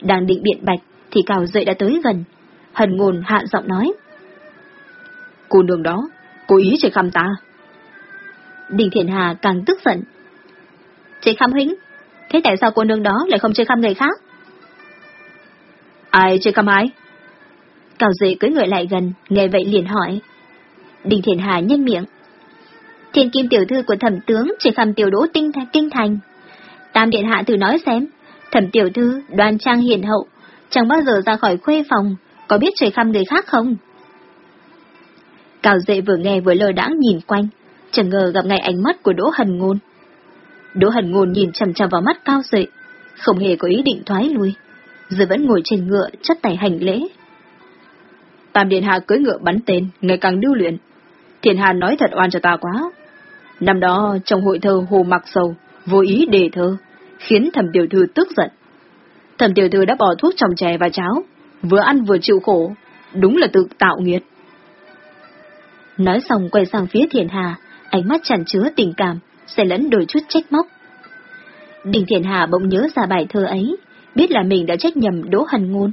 Đang định biện bạch, thì cào dậy đã tới gần. Hần ngồn hạ giọng nói. Cô nương đó, cố ý chơi khăm ta. Đình Thiện Hà càng tức giận. Chơi khăm huynh? Thế tại sao cô nương đó lại không chơi khăm người khác? Ai chơi khăm ai? Cao Duệ cưới người lại gần, nghe vậy liền hỏi. Đình Thiện Hà nhanh miệng. Thiên kim tiểu thư của thẩm tướng chỉ khăm tiểu đỗ tinh th kinh thành. Tam điện hạ thử nói xem, thẩm tiểu thư đoan trang hiền hậu, chẳng bao giờ ra khỏi khuê phòng, có biết chơi khăm người khác không? Cao dệ vừa nghe vừa lờ đãng nhìn quanh, chẳng ngờ gặp ngay ánh mắt của Đỗ Hần Ngôn. Đỗ Hần Ngôn nhìn chằm chằm vào mắt Cao dệ, không hề có ý định thoái lui, rồi vẫn ngồi trên ngựa chất tay hành lễ. Tam Điện Hạ cưới ngựa bắn tên, ngày càng điêu luyện. Thiền Hàn nói thật oan cho ta quá. Năm đó, trong hội thơ Hồ Mặc Sầu, vô ý đề thơ, khiến thẩm tiểu thư tức giận. Thẩm tiểu thư đã bỏ thuốc trong chè và cháo, vừa ăn vừa chịu khổ, đúng là tự tạo nghiệt. Nói xong quay sang phía Thiền Hà, ánh mắt tràn chứa tình cảm, sẽ lẫn đôi chút trách móc. Đình Thiền Hà bỗng nhớ ra bài thơ ấy, biết là mình đã trách nhầm Đỗ Hần Ngôn.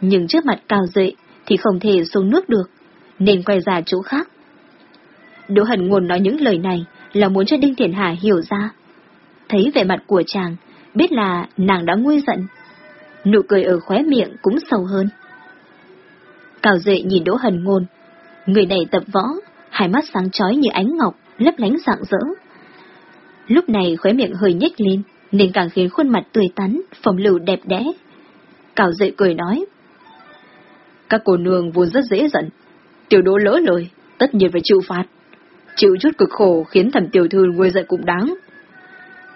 Nhưng trước mặt Cao dậy thì không thể xuống nước được, nên quay ra chỗ khác. Đỗ Hần Ngôn nói những lời này là muốn cho Đinh Thiền Hà hiểu ra. Thấy vẻ mặt của chàng, biết là nàng đã nguôi giận. Nụ cười ở khóe miệng cũng sâu hơn. Cào dệ nhìn Đỗ Hần Ngôn. Người này tập võ, hai mắt sáng chói như ánh ngọc, lấp lánh rạng rỡ. Lúc này khóe miệng hơi nhếch lên, nên càng khiến khuôn mặt tươi tắn, phồng lưu đẹp đẽ. cào dậy cười nói. Các cô nương vốn rất dễ giận. Tiểu đỗ lỡ lời, tất nhiên phải chịu phạt. Chịu chút cực khổ khiến thẩm tiểu thư nguôi giận cũng đáng.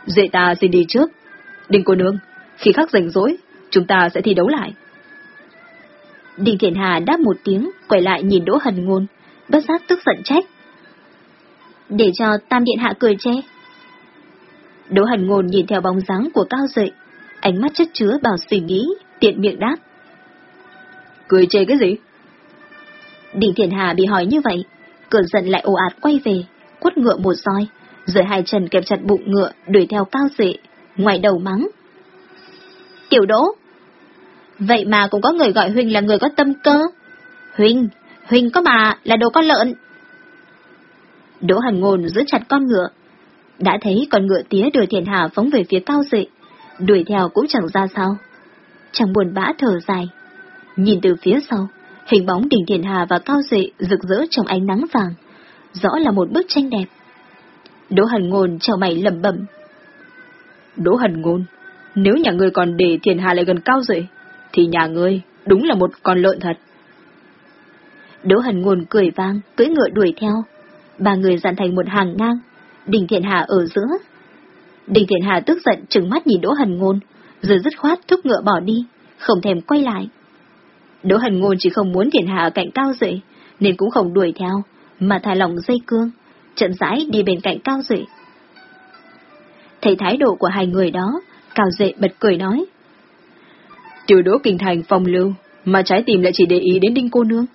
Duệ ta xin đi trước. Đinh cô nương, khi khắc rảnh rỗi, chúng ta sẽ thi đấu lại. Đinh Thiện Hà đáp một tiếng, quay lại nhìn Đỗ Hần Ngôn, bất giác tức giận trách. Để cho Tam Điện Hạ cười che. Đỗ Hần Ngôn nhìn theo bóng dáng của Cao Dậy, ánh mắt chất chứa bảo suy nghĩ, tiện miệng đáp. Cười chê cái gì? Đinh Thiện Hà bị hỏi như vậy, cơn giận lại ồ ạt quay về, quất ngựa một roi, rồi hai chân kẹp chặt bụng ngựa đuổi theo Cao Dệ, ngoài đầu mắng. Tiểu Đỗ, Vậy mà cũng có người gọi Huynh là người có tâm cơ. Huynh, Huynh có mà là đồ con lợn. Đỗ Hàn Ngôn giữ chặt con ngựa. Đã thấy con ngựa tía đuổi thiền hà phóng về phía cao dệ, đuổi theo cũng chẳng ra sao. Chẳng buồn bã thở dài. Nhìn từ phía sau, hình bóng đỉnh thiền hà và cao dị rực rỡ trong ánh nắng vàng. Rõ là một bức tranh đẹp. Đỗ Hàn Ngôn chào mày lẩm bẩm. Đỗ Hàn Ngôn, nếu nhà ngươi còn để thiền hà lại gần cao dị, thì nhà ngươi đúng là một con lợn thật. Đỗ Hần Ngôn cười vang, cưỡi ngựa đuổi theo. Ba người dàn thành một hàng ngang, Đình Thiện Hà ở giữa. Đình Thiện Hà tức giận trừng mắt nhìn Đỗ Hần Ngôn, rồi dứt khoát thúc ngựa bỏ đi, không thèm quay lại. Đỗ Hần Ngôn chỉ không muốn thiền Hà ở cạnh Cao Duệ, nên cũng không đuổi theo, mà thả lỏng dây cương, chậm rãi đi bên cạnh Cao Duệ. Thấy thái độ của hai người đó, Cao Duệ bật cười nói. Tiểu Đỗ Kinh Thành phong lưu, mà trái tim lại chỉ để ý đến Đinh cô nương.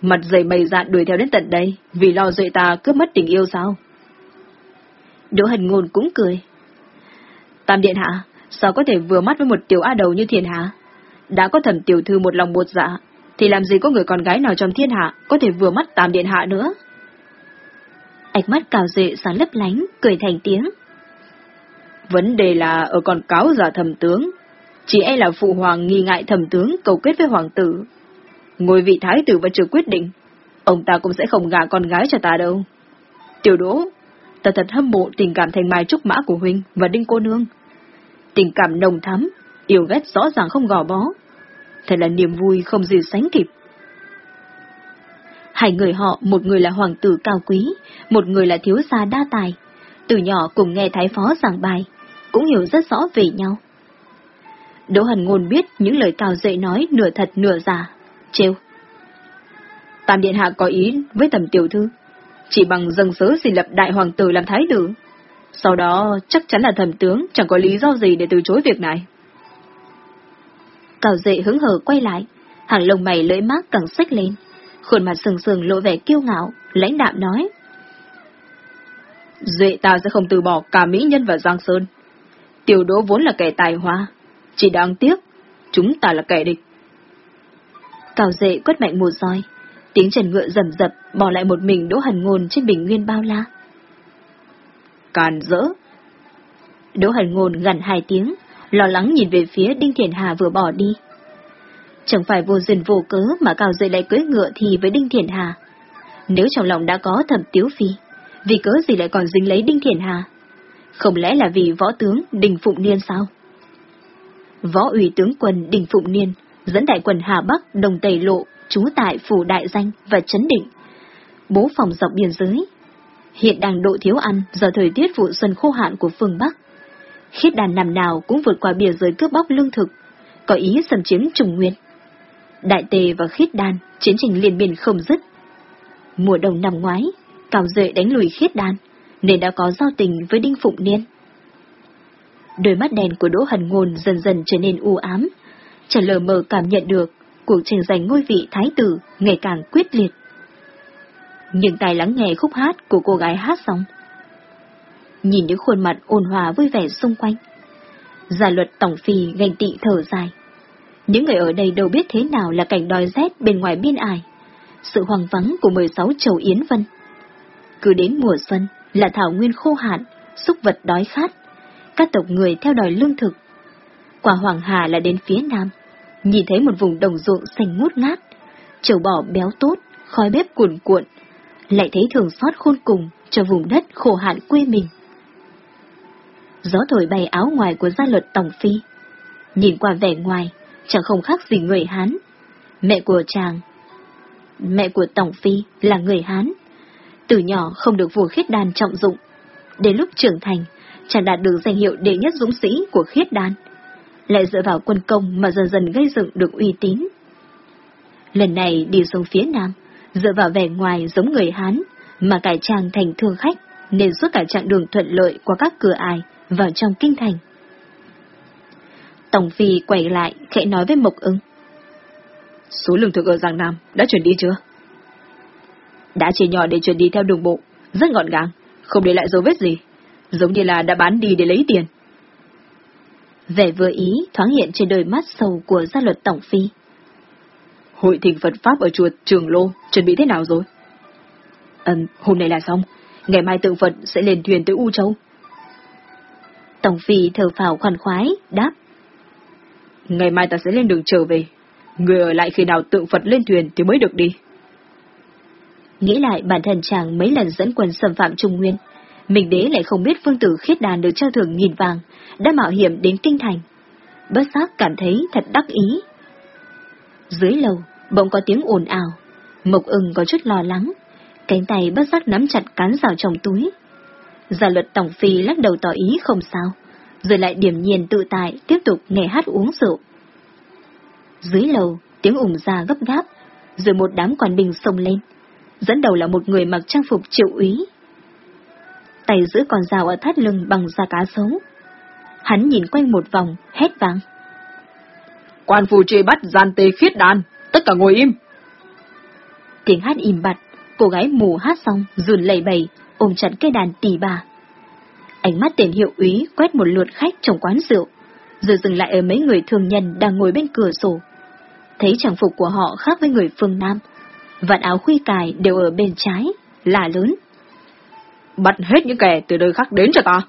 Mặt dày mày dạn đuổi theo đến tận đây, vì lo Duệ ta cướp mất tình yêu sao? Đỗ Hần Ngôn cũng cười. Tam Điện Hạ, sao có thể vừa mắt với một tiểu a đầu như thiền hạ? Đã có thẩm tiểu thư một lòng một dạ, thì làm gì có người con gái nào trong thiên hạ có thể vừa mắt Tam Điện Hạ nữa? Ánh mắt cào dệ sáng lấp lánh, cười thành tiếng. Vấn đề là ở con cáo giả thẩm tướng. Chỉ e là phụ hoàng nghi ngại thẩm tướng cầu kết với hoàng tử. Ngôi vị thái tử vẫn chưa quyết định. Ông ta cũng sẽ không gả con gái cho ta đâu. Tiểu đỗ, ta thật hâm mộ tình cảm thành mai trúc mã của huynh và đinh cô nương. Tình cảm nồng thắm, yêu ghét rõ ràng không gò bó. Thật là niềm vui không gì sánh kịp. Hai người họ, một người là hoàng tử cao quý, một người là thiếu gia đa tài. Từ nhỏ cùng nghe thái phó giảng bài, cũng hiểu rất rõ về nhau. Đỗ Hần Ngôn biết những lời cao dậy nói nửa thật nửa giả. Trêu. Tam Điện Hạ có ý với tầm tiểu thư, chỉ bằng dâng sớ xin lập đại hoàng tử làm thái tử. Sau đó chắc chắn là thẩm tướng chẳng có lý do gì để từ chối việc này. Cao dệ hứng hờ quay lại, hàng lông mày lưỡi mát càng xích lên, khuôn mặt sừng sừng lộ vẻ kiêu ngạo, lãnh đạm nói. Duệ ta sẽ không từ bỏ cả Mỹ Nhân và Giang Sơn. Tiểu đỗ vốn là kẻ tài hoa, chỉ đáng tiếc, chúng ta là kẻ địch. Cao dệ quất mạnh một roi, tiếng trần ngựa rầm rập bỏ lại một mình Đỗ Hần Ngôn trên bình nguyên bao la. Càn rỡ! Đỗ Hần Ngôn gần hai tiếng, lo lắng nhìn về phía Đinh Thiển Hà vừa bỏ đi. Chẳng phải vô duyên vô cớ mà Cao Dậy lại cưới ngựa thì với Đinh Thiển Hà. Nếu trong lòng đã có thẩm tiếu phi, vì cớ gì lại còn dính lấy Đinh Thiển Hà? Không lẽ là vì võ tướng Đinh Phụng Niên sao? Võ ủy tướng quân Đinh Phụng Niên dẫn đại quân Hà Bắc, Đồng Tây Lộ, trú tại Phủ Đại Danh và Trấn Định, bố phòng dọc biên giới. Hiện đang độ thiếu ăn do thời tiết vụ xuân khô hạn của phương Bắc. Khiết đàn nằm nào cũng vượt qua bìa giới cướp bóc lương thực, có ý xâm chiếm trùng nguyên. Đại tề và khiết đàn, chiến trình liên biển không dứt. Mùa đông năm ngoái, Cao Duệ đánh lùi khiết đàn, nên đã có giao tình với Đinh Phụng Niên. Đôi mắt đèn của Đỗ Hần Ngôn dần dần trở nên u ám, Trần lờ mờ cảm nhận được cuộc tranh giành ngôi vị thái tử ngày càng quyết liệt. Nhưng tài lắng nghe khúc hát của cô gái hát xong. Nhìn những khuôn mặt ôn hòa vui vẻ xung quanh. Gia luật tổng phi gành tị thở dài. Những người ở đây đâu biết thế nào là cảnh đói rét bên ngoài biên ải. Sự hoang vắng của 16 chầu Yến Vân. Cứ đến mùa xuân là thảo nguyên khô hạn, súc vật đói khát. Các tộc người theo đòi lương thực. Quả Hoàng Hà là đến phía nam. Nhìn thấy một vùng đồng ruộng xanh ngút ngát. Trầu bò béo tốt, khói bếp cuồn cuộn. Lại thấy thường xót khôn cùng cho vùng đất khổ hạn quê mình. Gió thổi bay áo ngoài của gia luật tổng phi. Nhìn qua vẻ ngoài, chẳng không khác gì người Hán. Mẹ của chàng, mẹ của Tổng Phi là người Hán. Từ nhỏ không được vua khiết đan trọng dụng. Đến lúc trưởng thành, chàng đạt được danh hiệu đệ nhất dũng sĩ của khiết đan. Lại dựa vào quân công mà dần dần gây dựng được uy tín. Lần này đi xuống phía nam, dựa vào vẻ ngoài giống người Hán, mà cải trang thành thương khách, nên suốt cả chặng đường thuận lợi qua các cửa ải vào trong kinh thành. Tổng Phi quay lại, khẽ nói với Mộc ưng. Số lương thực ở Giang Nam đã chuyển đi chưa? Đã chia nhỏ để chuyển đi theo đường bộ, rất gọn gàng, không để lại dấu vết gì, giống như là đã bán đi để lấy tiền. Vẻ vừa ý thoáng hiện trên đôi mắt sầu của gia luật Tổng Phi. Hội thịnh Phật Pháp ở chùa Trường Lô chuẩn bị thế nào rồi? Ừm, hôm nay là xong, ngày mai tượng Phật sẽ lên thuyền tới U Châu. Tổng Phi thở phào khoan khoái, đáp. Ngày mai ta sẽ lên đường trở về. Người ở lại khi nào tượng Phật lên thuyền thì mới được đi. Nghĩ lại bản thân chàng mấy lần dẫn quân xâm phạm Trung Nguyên. Mình đế lại không biết phương tử khiết đàn được trao thưởng nghìn vàng, đã mạo hiểm đến kinh thành. Bất giác cảm thấy thật đắc ý. Dưới lầu, bỗng có tiếng ồn ào. Mộc ưng có chút lo lắng. Cánh tay bất giác nắm chặt cán rào trong túi. Gia luật Tổng Phi lắc đầu tỏ ý không sao, rồi lại điểm nhiên tự tại tiếp tục nghe hát uống rượu. Dưới lầu, tiếng ủng ra gấp gáp, rồi một đám quan binh xông lên. Dẫn đầu là một người mặc trang phục triệu úy. Tay giữ con dao ở thắt lưng bằng da cá sấu. Hắn nhìn quanh một vòng, hét vang. Quan phù truy bắt gian tế khiết đàn, tất cả ngồi im. Tiếng hát im bặt, cô gái mù hát xong, run lẩy bẩy, ôm chặt cây đàn tỉ bà. Ánh mắt tiền hiệu úy quét một lượt khách trong quán rượu, rồi dừng lại ở mấy người thường nhân đang ngồi bên cửa sổ. Thấy trang phục của họ khác với người phương Nam, vạt áo khuy cài đều ở bên trái, là lớn. Bắt hết những kẻ từ nơi khác đến cho ta.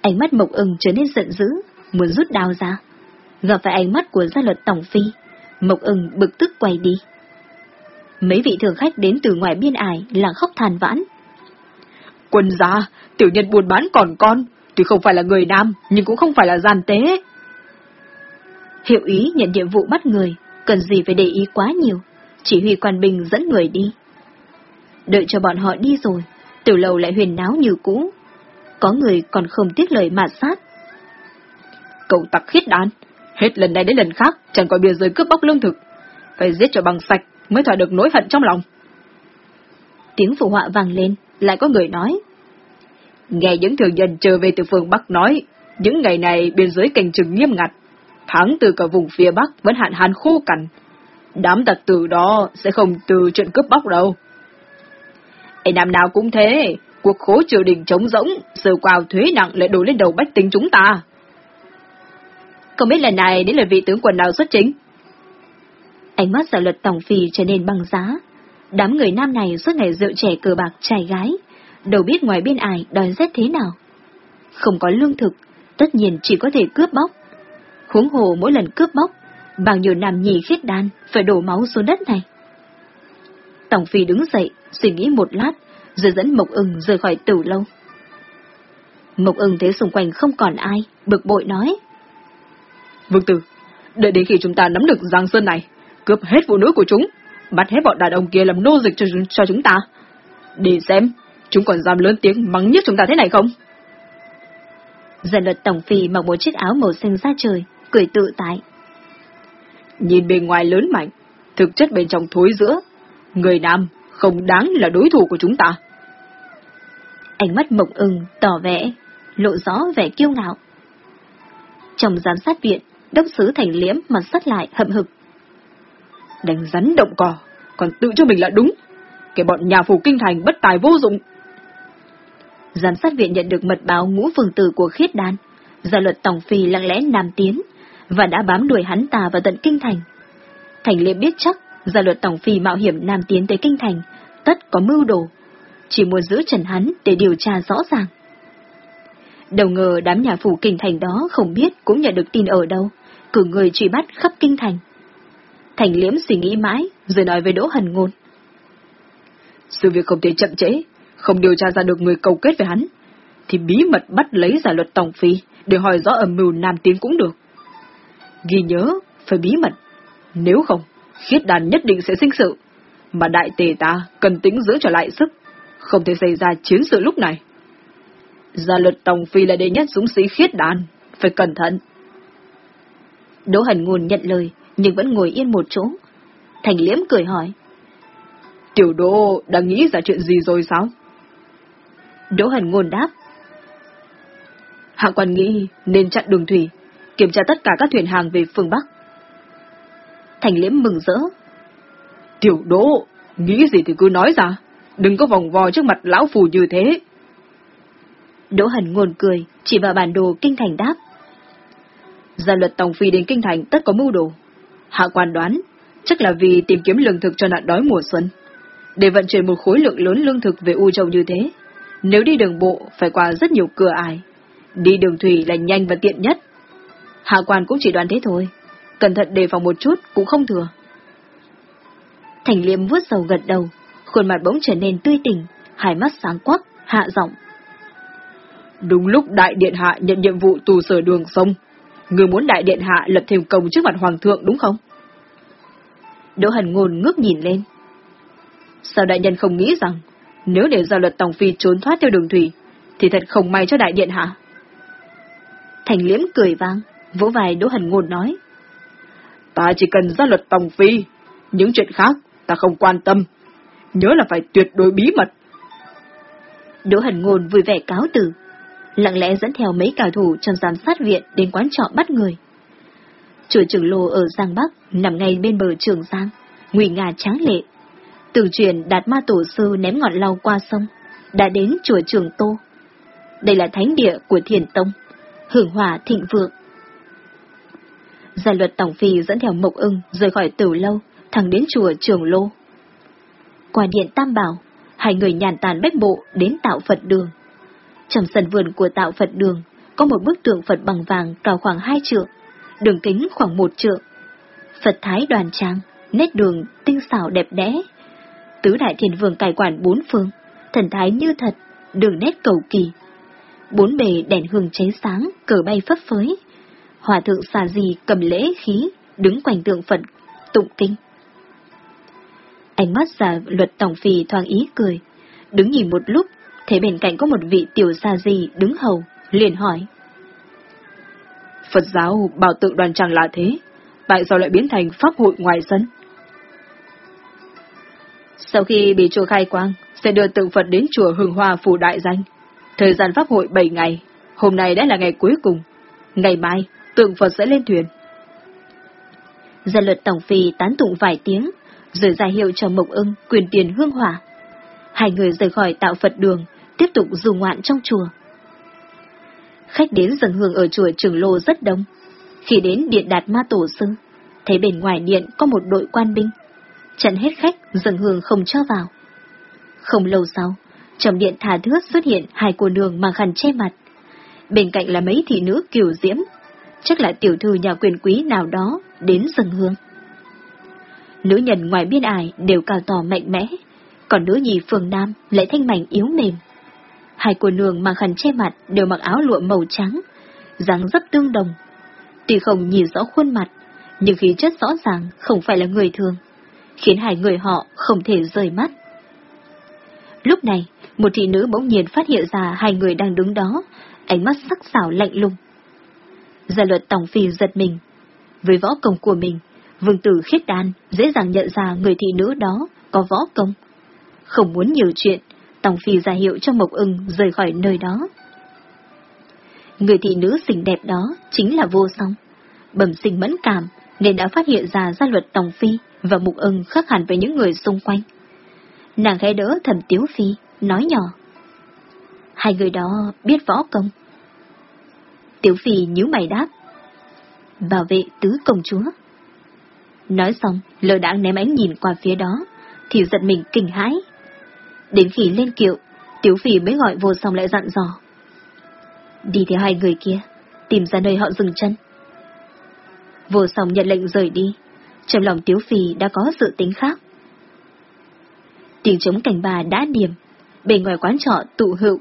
Ánh mắt mộc ưng trở nên giận dữ, muốn rút đao ra. Gặp phải ánh mắt của gia luật tổng phi, mộc ưng bực tức quay đi. Mấy vị thường khách đến từ ngoài biên ải là khóc than vãn. Quân gia, tiểu nhân buôn bán còn con, tuy không phải là người nam, nhưng cũng không phải là gian tế. Hiệu ý nhận nhiệm vụ bắt người, cần gì phải để ý quá nhiều, chỉ huy quan binh dẫn người đi. Đợi cho bọn họ đi rồi, tiểu lầu lại huyền náo như cũ. Có người còn không tiếc lời mà sát. Cậu tặc khiết đàn, hết lần này đến lần khác chẳng có bia giới cướp bóc lương thực. Phải giết cho bằng sạch mới thỏa được nỗi hận trong lòng. Tiếng phụ họa vang lên, lại có người nói. Nghe những thường dân trở về từ phương Bắc nói, những ngày này biên giới cảnh trừng nghiêm ngặt, tháng từ cả vùng phía Bắc vẫn hạn hán khô cằn. Đám tặc tử đó sẽ không từ chuyện cướp bóc đâu. Ê năm nào cũng thế, cuộc khố triều đình trống rỗng, sờ quào thuế nặng lại đổ lên đầu bách tính chúng ta. Không biết lần này đến là vị tướng quần nào xuất chính? Ánh mắt giả luật tổng phì trở nên băng giá. Đám người nam này suốt ngày rượu trẻ cờ bạc trai gái, đâu biết ngoài biên ải đòi rét thế nào. Không có lương thực, tất nhiên chỉ có thể cướp bóc. Huống hồ mỗi lần cướp bóc, bao nhiêu nam nhì khét đan phải đổ máu xuống đất này. Tổng phi đứng dậy, suy nghĩ một lát, rồi dẫn Mộc ưng rời khỏi tử lâu. Mộc ưng thấy xung quanh không còn ai, bực bội nói. Vương Tử, đợi đến khi chúng ta nắm được Giang Sơn này, cướp hết phụ nữ của chúng, bắt hết bọn đàn ông kia làm nô dịch cho, cho chúng ta. Để xem, chúng còn dám lớn tiếng mắng nhất chúng ta thế này không? Dân luật Tổng Phi mặc một chiếc áo màu xanh da trời, cười tự tại. Nhìn bề ngoài lớn mạnh, thực chất bên trong thối giữa, người nam không đáng là đối thủ của chúng ta. Ánh mắt mộng ưng tỏ vẻ, lộ rõ vẻ kiêu ngạo. Trong giám sát viện, đốc sứ thành liễm mặt sắt lại hậm hực. Đánh rắn động cỏ, còn tự cho mình là đúng. Cái bọn nhà phủ kinh thành bất tài vô dụng. Giám sát viện nhận được mật báo ngũ phường tử của khiết đan. Gia luật Tổng Phi lặng lẽ nam tiến, và đã bám đuổi hắn ta vào tận kinh thành. Thành liêm biết chắc, gia luật Tổng Phi mạo hiểm nam tiến tới kinh thành, tất có mưu đồ. Chỉ muốn giữ trần hắn để điều tra rõ ràng. Đầu ngờ đám nhà phủ kinh thành đó không biết cũng nhận được tin ở đâu, cử người truy bắt khắp kinh thành. Thành liễm suy nghĩ mãi, rồi nói với Đỗ Hần Ngôn. Sự việc không thể chậm trễ, không điều tra ra được người cầu kết với hắn, thì bí mật bắt lấy giả luật tổng phi để hỏi rõ âm mưu nam tiến cũng được. Ghi nhớ, phải bí mật, nếu không, khiết đàn nhất định sẽ sinh sự, mà đại tề ta cần tính giữ trở lại sức, không thể xảy ra chiến sự lúc này. Gia luật tổng phi là đệ nhất dũng sĩ khiết đàn, phải cẩn thận. Đỗ Hần Ngôn nhận lời, nhưng vẫn ngồi yên một chỗ. Thành Liễm cười hỏi. Tiểu Đỗ đã nghĩ ra chuyện gì rồi sao? Đỗ Hần Ngôn đáp. Hạ quan nghĩ nên chặn đường thủy, kiểm tra tất cả các thuyền hàng về phương Bắc. Thành Liễm mừng rỡ. Tiểu Đỗ, nghĩ gì thì cứ nói ra, đừng có vòng vò trước mặt lão phù như thế. Đỗ Hần Ngôn cười, chỉ vào bản đồ kinh thành đáp. Gia luật Tổng Phi đến kinh thành tất có mưu đồ. Hạ quan đoán, chắc là vì tìm kiếm lương thực cho nạn đói mùa xuân. Để vận chuyển một khối lượng lớn lương thực về U Châu như thế, nếu đi đường bộ phải qua rất nhiều cửa ải. Đi đường thủy là nhanh và tiện nhất. Hạ quan cũng chỉ đoán thế thôi. Cẩn thận đề phòng một chút cũng không thừa. Thành liêm vuốt dầu gật đầu, khuôn mặt bỗng trở nên tươi tỉnh, hai mắt sáng quắc, hạ giọng. Đúng lúc đại điện hạ nhận nhiệm vụ tù sở đường sông, người muốn đại điện hạ lập thêm công trước mặt hoàng thượng đúng không? Đỗ Hần Ngôn ngước nhìn lên. Sao đại nhân không nghĩ rằng, Nếu để ra luật Tòng Phi trốn thoát theo đường thủy, thì thật không may cho đại điện hạ. Thành liễm cười vang, vỗ vai Đỗ Hần Ngôn nói. Ta chỉ cần ra luật Tòng Phi, những chuyện khác ta không quan tâm. Nhớ là phải tuyệt đối bí mật. Đỗ Hần Ngôn vui vẻ cáo từ, lặng lẽ dẫn theo mấy cao thủ trong giám sát viện đến quán trọ bắt người. Chùa Trường Lô ở Giang Bắc nằm ngay bên bờ Trường Giang, nguy nga tráng lệ. Từ truyền đạt ma tổ sư ném ngọn lau qua sông, đã đến chùa Trường Tô. Đây là thánh địa của Thiền Tông, hưởng hòa thịnh vượng. Gia luật Tổng Phi dẫn theo Mộc ưng rời khỏi tử lâu, thẳng đến chùa Trường Lô. Qua điện Tam Bảo, hai người nhàn tàn bách bộ đến tạo Phật đường. Trong sân vườn của tạo Phật đường, có một bức tượng Phật bằng vàng cao khoảng hai trượng, đường kính khoảng một trượng. Phật thái đoàn trang, nét đường tinh xảo đẹp đẽ. Tứ đại thiền vương cài quản bốn phương, thần thái như thật, đường nét cầu kỳ. Bốn bề đèn hương cháy sáng, cờ bay phấp phới. Hòa thượng xà gì cầm lễ khí, đứng quanh tượng Phật, tụng kinh. Ánh mắt giả luật tổng phì thoáng ý cười, đứng nhìn một lúc, thấy bên cạnh có một vị tiểu xa gì đứng hầu, liền hỏi. Phật giáo bảo tự đoàn chẳng là thế, tại sao lại biến thành pháp hội ngoài sân? Sau khi bị chùa khai quang, sẽ đưa tượng Phật đến chùa Hương Hoa Phủ Đại Danh. Thời gian pháp hội 7 ngày, hôm nay đã là ngày cuối cùng. Ngày mai, tượng Phật sẽ lên thuyền. Gia luật Tổng Phi tán tụng vài tiếng, rồi ra hiệu cho Mộc ưng quyền tiền hương hỏa. Hai người rời khỏi tạo Phật đường, tiếp tục du ngoạn trong chùa. Khách đến dần hương ở chùa Trường Lô rất đông. Khi đến điện đạt ma tổ sư, thấy bên ngoài điện có một đội quan binh. Chặn hết khách dần hương không cho vào. Không lâu sau, trong điện thả thước xuất hiện hai cô nương mang khăn che mặt. Bên cạnh là mấy thị nữ kiều diễm, chắc là tiểu thư nhà quyền quý nào đó đến dần hương. Nữ nhân ngoài biên ải đều cao to mạnh mẽ, còn nữ nhì phường Nam lại thanh mảnh yếu mềm. Hai cô nương mang khăn che mặt đều mặc áo lụa màu trắng, dáng dấp tương đồng. Tuy không nhìn rõ khuôn mặt, nhưng khí chất rõ ràng không phải là người thường, khiến hai người họ không thể rời mắt. Lúc này, một thị nữ bỗng nhiên phát hiện ra hai người đang đứng đó, ánh mắt sắc sảo lạnh lùng. Gia luật Tổng Phi giật mình. Với võ công của mình, vương tử khiết đan dễ dàng nhận ra người thị nữ đó có võ công. Không muốn nhiều chuyện, tòng Phi ra hiệu cho Mộc ưng rời khỏi nơi đó. Người thị nữ xinh đẹp đó chính là vô song. Bẩm sinh mẫn cảm nên đã phát hiện ra gia luật tòng Phi và Mục ưng khác hẳn với những người xung quanh. Nàng ghé đỡ thầm Tiếu Phi, nói nhỏ. Hai người đó biết võ công. Tiểu Phi nhíu mày đáp. Bảo vệ tứ công chúa. Nói xong, lờ đãng ném ánh nhìn qua phía đó, thì giật mình kinh hãi. Đến khi lên kiệu, Tiểu Phi mới gọi vô song lại dặn dò. Đi theo hai người kia, tìm ra nơi họ dừng chân. Vô song nhận lệnh rời đi, trong lòng Tiếu Phi đã có sự tính khác. Tiếng chống cảnh bà đã điểm, bên ngoài quán trọ tụ hữu,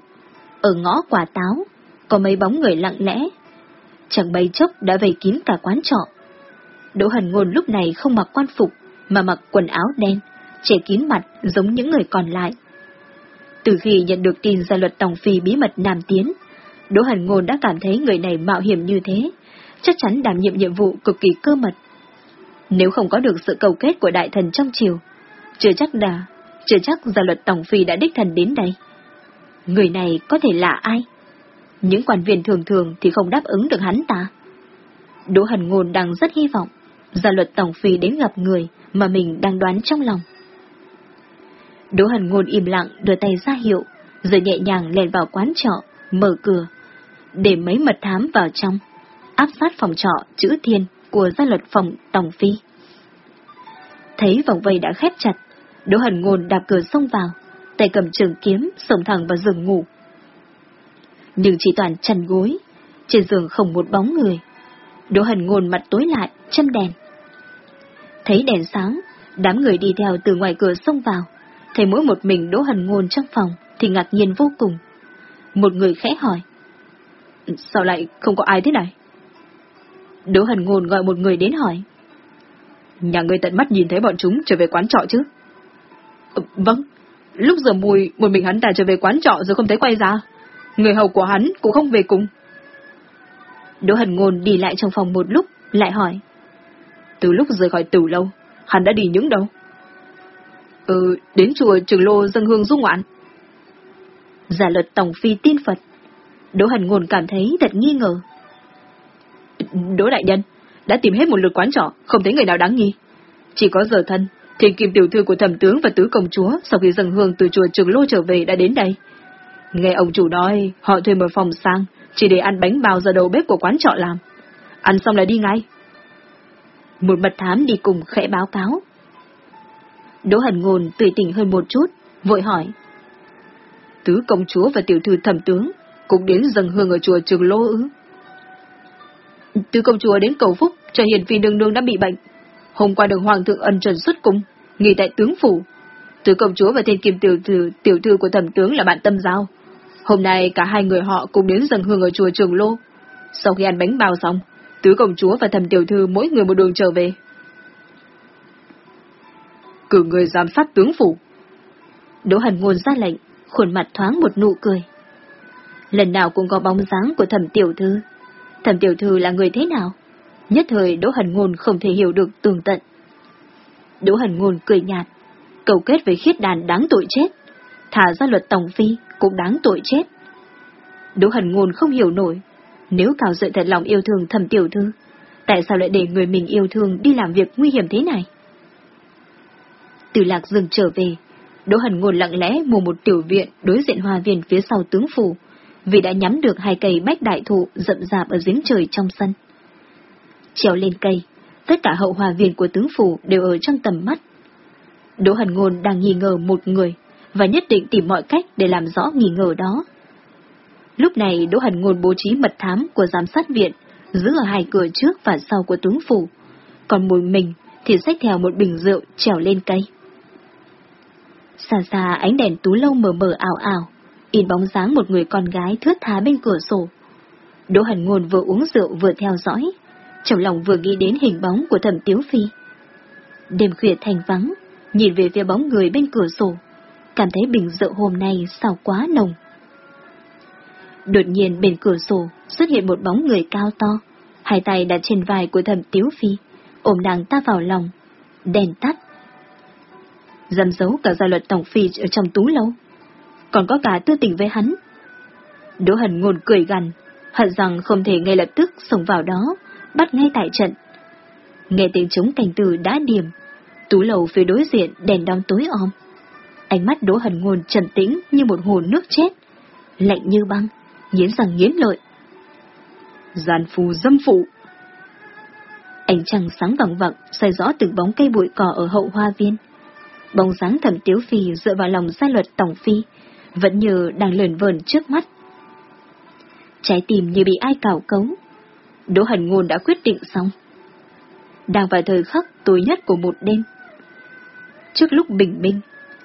ở ngõ quả táo, có mấy bóng người lặng lẽ. Chẳng bay chốc đã vây kín cả quán trọ. Đỗ Hần Ngôn lúc này không mặc quan phục, mà mặc quần áo đen, che kín mặt giống những người còn lại. Từ khi nhận được tin gia luật Tổng Phi bí mật Nam Tiến, Đỗ Hần Ngôn đã cảm thấy người này mạo hiểm như thế, chắc chắn đảm nhiệm nhiệm vụ cực kỳ cơ mật. Nếu không có được sự cầu kết của đại thần trong triều, chưa chắc đã, chưa chắc gia luật Tổng Phi đã đích thần đến đây. Người này có thể là ai? Những quan viên thường thường thì không đáp ứng được hắn ta. Đỗ Hần Ngôn đang rất hy vọng gia luật Tổng Phi đến gặp người mà mình đang đoán trong lòng. Đỗ Hần Ngôn im lặng đưa tay ra hiệu, rồi nhẹ nhàng lèn vào quán trọ, mở cửa, để mấy mật thám vào trong, áp sát phòng trọ chữ thiên của gia luật phòng Tổng Phi. Thấy vòng vây đã khép chặt, Đỗ Hần Ngôn đạp cửa xông vào, tay cầm trường kiếm, sổng thẳng vào giường ngủ. Nhưng chỉ toàn chăn gối, trên giường không một bóng người. Đỗ Hần Ngôn mặt tối lại, châm đèn. Thấy đèn sáng, đám người đi theo từ ngoài cửa xông vào, thấy mỗi một mình Đỗ Hần Ngôn trong phòng thì ngạc nhiên vô cùng. Một người khẽ hỏi. Sao lại không có ai thế này? Đỗ Hần Ngôn gọi một người đến hỏi. Nhà người tận mắt nhìn thấy bọn chúng trở về quán trọ chứ? Ừ, vâng, lúc giờ mùi, một mình hắn ta trở về quán trọ rồi không thấy quay ra. Người hầu của hắn cũng không về cùng. Đỗ Hần Ngôn đi lại trong phòng một lúc, lại hỏi. Từ lúc rời khỏi tử lâu, hắn đã đi những đâu? Ừ, đến chùa Trường Lô dân hương dung ngoạn. Giả luật tổng phi tin Phật. Đỗ Hần Ngôn cảm thấy thật nghi ngờ. Đỗ Đại Nhân, đã tìm hết một lượt quán trọ, không thấy người nào đáng nghi. Chỉ có giờ thân, thiên kim tiểu thư của thẩm tướng và tứ công chúa sau khi dâng hương từ chùa Trường Lô trở về đã đến đây. Nghe ông chủ nói, họ thuê một phòng sang, chỉ để ăn bánh bao giờ đầu bếp của quán trọ làm. Ăn xong lại đi ngay. Một mật thám đi cùng khẽ báo cáo. Đỗ Hần Ngôn tùy tỉnh hơn một chút, vội hỏi. Tứ công chúa và tiểu thư thẩm tướng cũng đến dâng hương ở chùa Trường Lô ư? Tứ công chúa đến cầu phúc cho hiền phi đương đương đã bị bệnh. Hôm qua được hoàng thượng ân trần xuất cung, nghỉ tại tướng phủ. Tứ công chúa và thiên kim tiểu thư, tiểu thư của thẩm tướng là bạn tâm giao. Hôm nay cả hai người họ cùng đến dâng hương ở chùa Trường Lô. Sau khi ăn bánh bao xong, tứ công chúa và thẩm tiểu thư mỗi người một đường trở về. Cử người giám sát tướng phủ. Đỗ Hành Ngôn ra lệnh, khuôn mặt thoáng một nụ cười. Lần nào cũng có bóng dáng của thẩm tiểu thư. Thẩm tiểu thư là người thế nào? Nhất thời Đỗ Hành Ngôn không thể hiểu được tường tận. Đỗ Hành Ngôn cười nhạt, cầu kết với khiết đàn đáng tội chết, thả ra luật tổng phi cũng đáng tội chết. Đỗ Hành Ngôn không hiểu nổi, nếu Cao dậy thật lòng yêu thương thẩm tiểu thư, tại sao lại để người mình yêu thương đi làm việc nguy hiểm thế này? Từ lạc dương trở về, Đỗ Hần Ngôn lặng lẽ mua một tiểu viện đối diện hòa viên phía sau tướng phủ, vì đã nhắm được hai cây bách đại thụ rậm rạp ở giếng trời trong sân. Trèo lên cây, tất cả hậu hòa viên của tướng phủ đều ở trong tầm mắt. Đỗ Hần Ngôn đang nghi ngờ một người, và nhất định tìm mọi cách để làm rõ nghi ngờ đó. Lúc này Đỗ Hần Ngôn bố trí mật thám của giám sát viện, giữ ở hai cửa trước và sau của tướng phủ, còn mùi mình thì xách theo một bình rượu trèo lên cây. Xa xa ánh đèn tú lâu mờ mờ ảo ảo, in bóng dáng một người con gái thướt tha bên cửa sổ. Đỗ Hẳn Ngôn vừa uống rượu vừa theo dõi, trong lòng vừa nghĩ đến hình bóng của thẩm tiếu phi. Đêm khuya thành vắng, nhìn về phía bóng người bên cửa sổ, cảm thấy bình rượu hôm nay sao quá nồng. Đột nhiên bên cửa sổ xuất hiện một bóng người cao to, hai tay đặt trên vai của thẩm tiếu phi, ôm nàng ta vào lòng, đèn tắt. Dầm giấu cả gia luật tổng phi ở trong tú lâu, còn có cả tư tình với hắn. Đỗ hần ngôn cười gằn, hận rằng không thể ngay lập tức sống vào đó, bắt ngay tại trận. Nghe tiếng chúng cảnh từ đã điểm, tú lầu phía đối diện đèn đong tối om. Ánh mắt Đỗ Hần Ngôn trầm tĩnh như một hồ nước chết, lạnh như băng, nghiến răng nghiến lợi. Giàn phù dâm phụ. Ánh trăng sáng vẳng vặc, xoay rõ từng bóng cây bụi cỏ ở hậu hoa viên. Bóng dáng thẩm tiếu phi dựa vào lòng gia luật tổng phi, vẫn như đang lờn vờn trước mắt. Trái tim như bị ai cào cấu. Đỗ Hần Ngôn đã quyết định xong. Đang vào thời khắc tối nhất của một đêm. Trước lúc bình minh,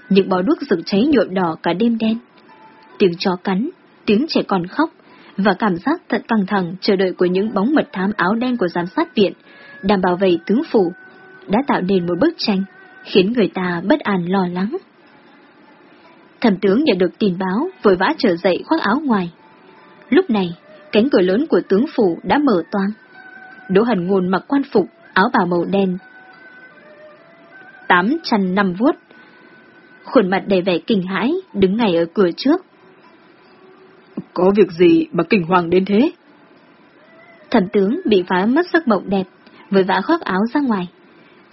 những bó đuốc rực cháy nhuộm đỏ cả đêm đen. Tiếng chó cắn, tiếng trẻ con khóc, và cảm giác thật căng thẳng chờ đợi của những bóng mật thám áo đen của giám sát viện, đảm bảo vệ tướng phủ, đã tạo nên một bức tranh, khiến người ta bất an lo lắng. Thẩm tướng nhận được tin báo, vội vã trở dậy khoác áo ngoài. Lúc này, cánh cửa lớn của tướng phủ đã mở toang. Đỗ Hần Ngôn mặc quan phục, áo bào màu đen. Tám chăn năm vuốt, khuôn mặt đầy vẻ kinh hãi, đứng ngay ở cửa trước. Có việc gì mà kinh hoàng đến thế? Thần tướng bị phá mất giấc mộng đẹp, với vã khoác áo ra ngoài.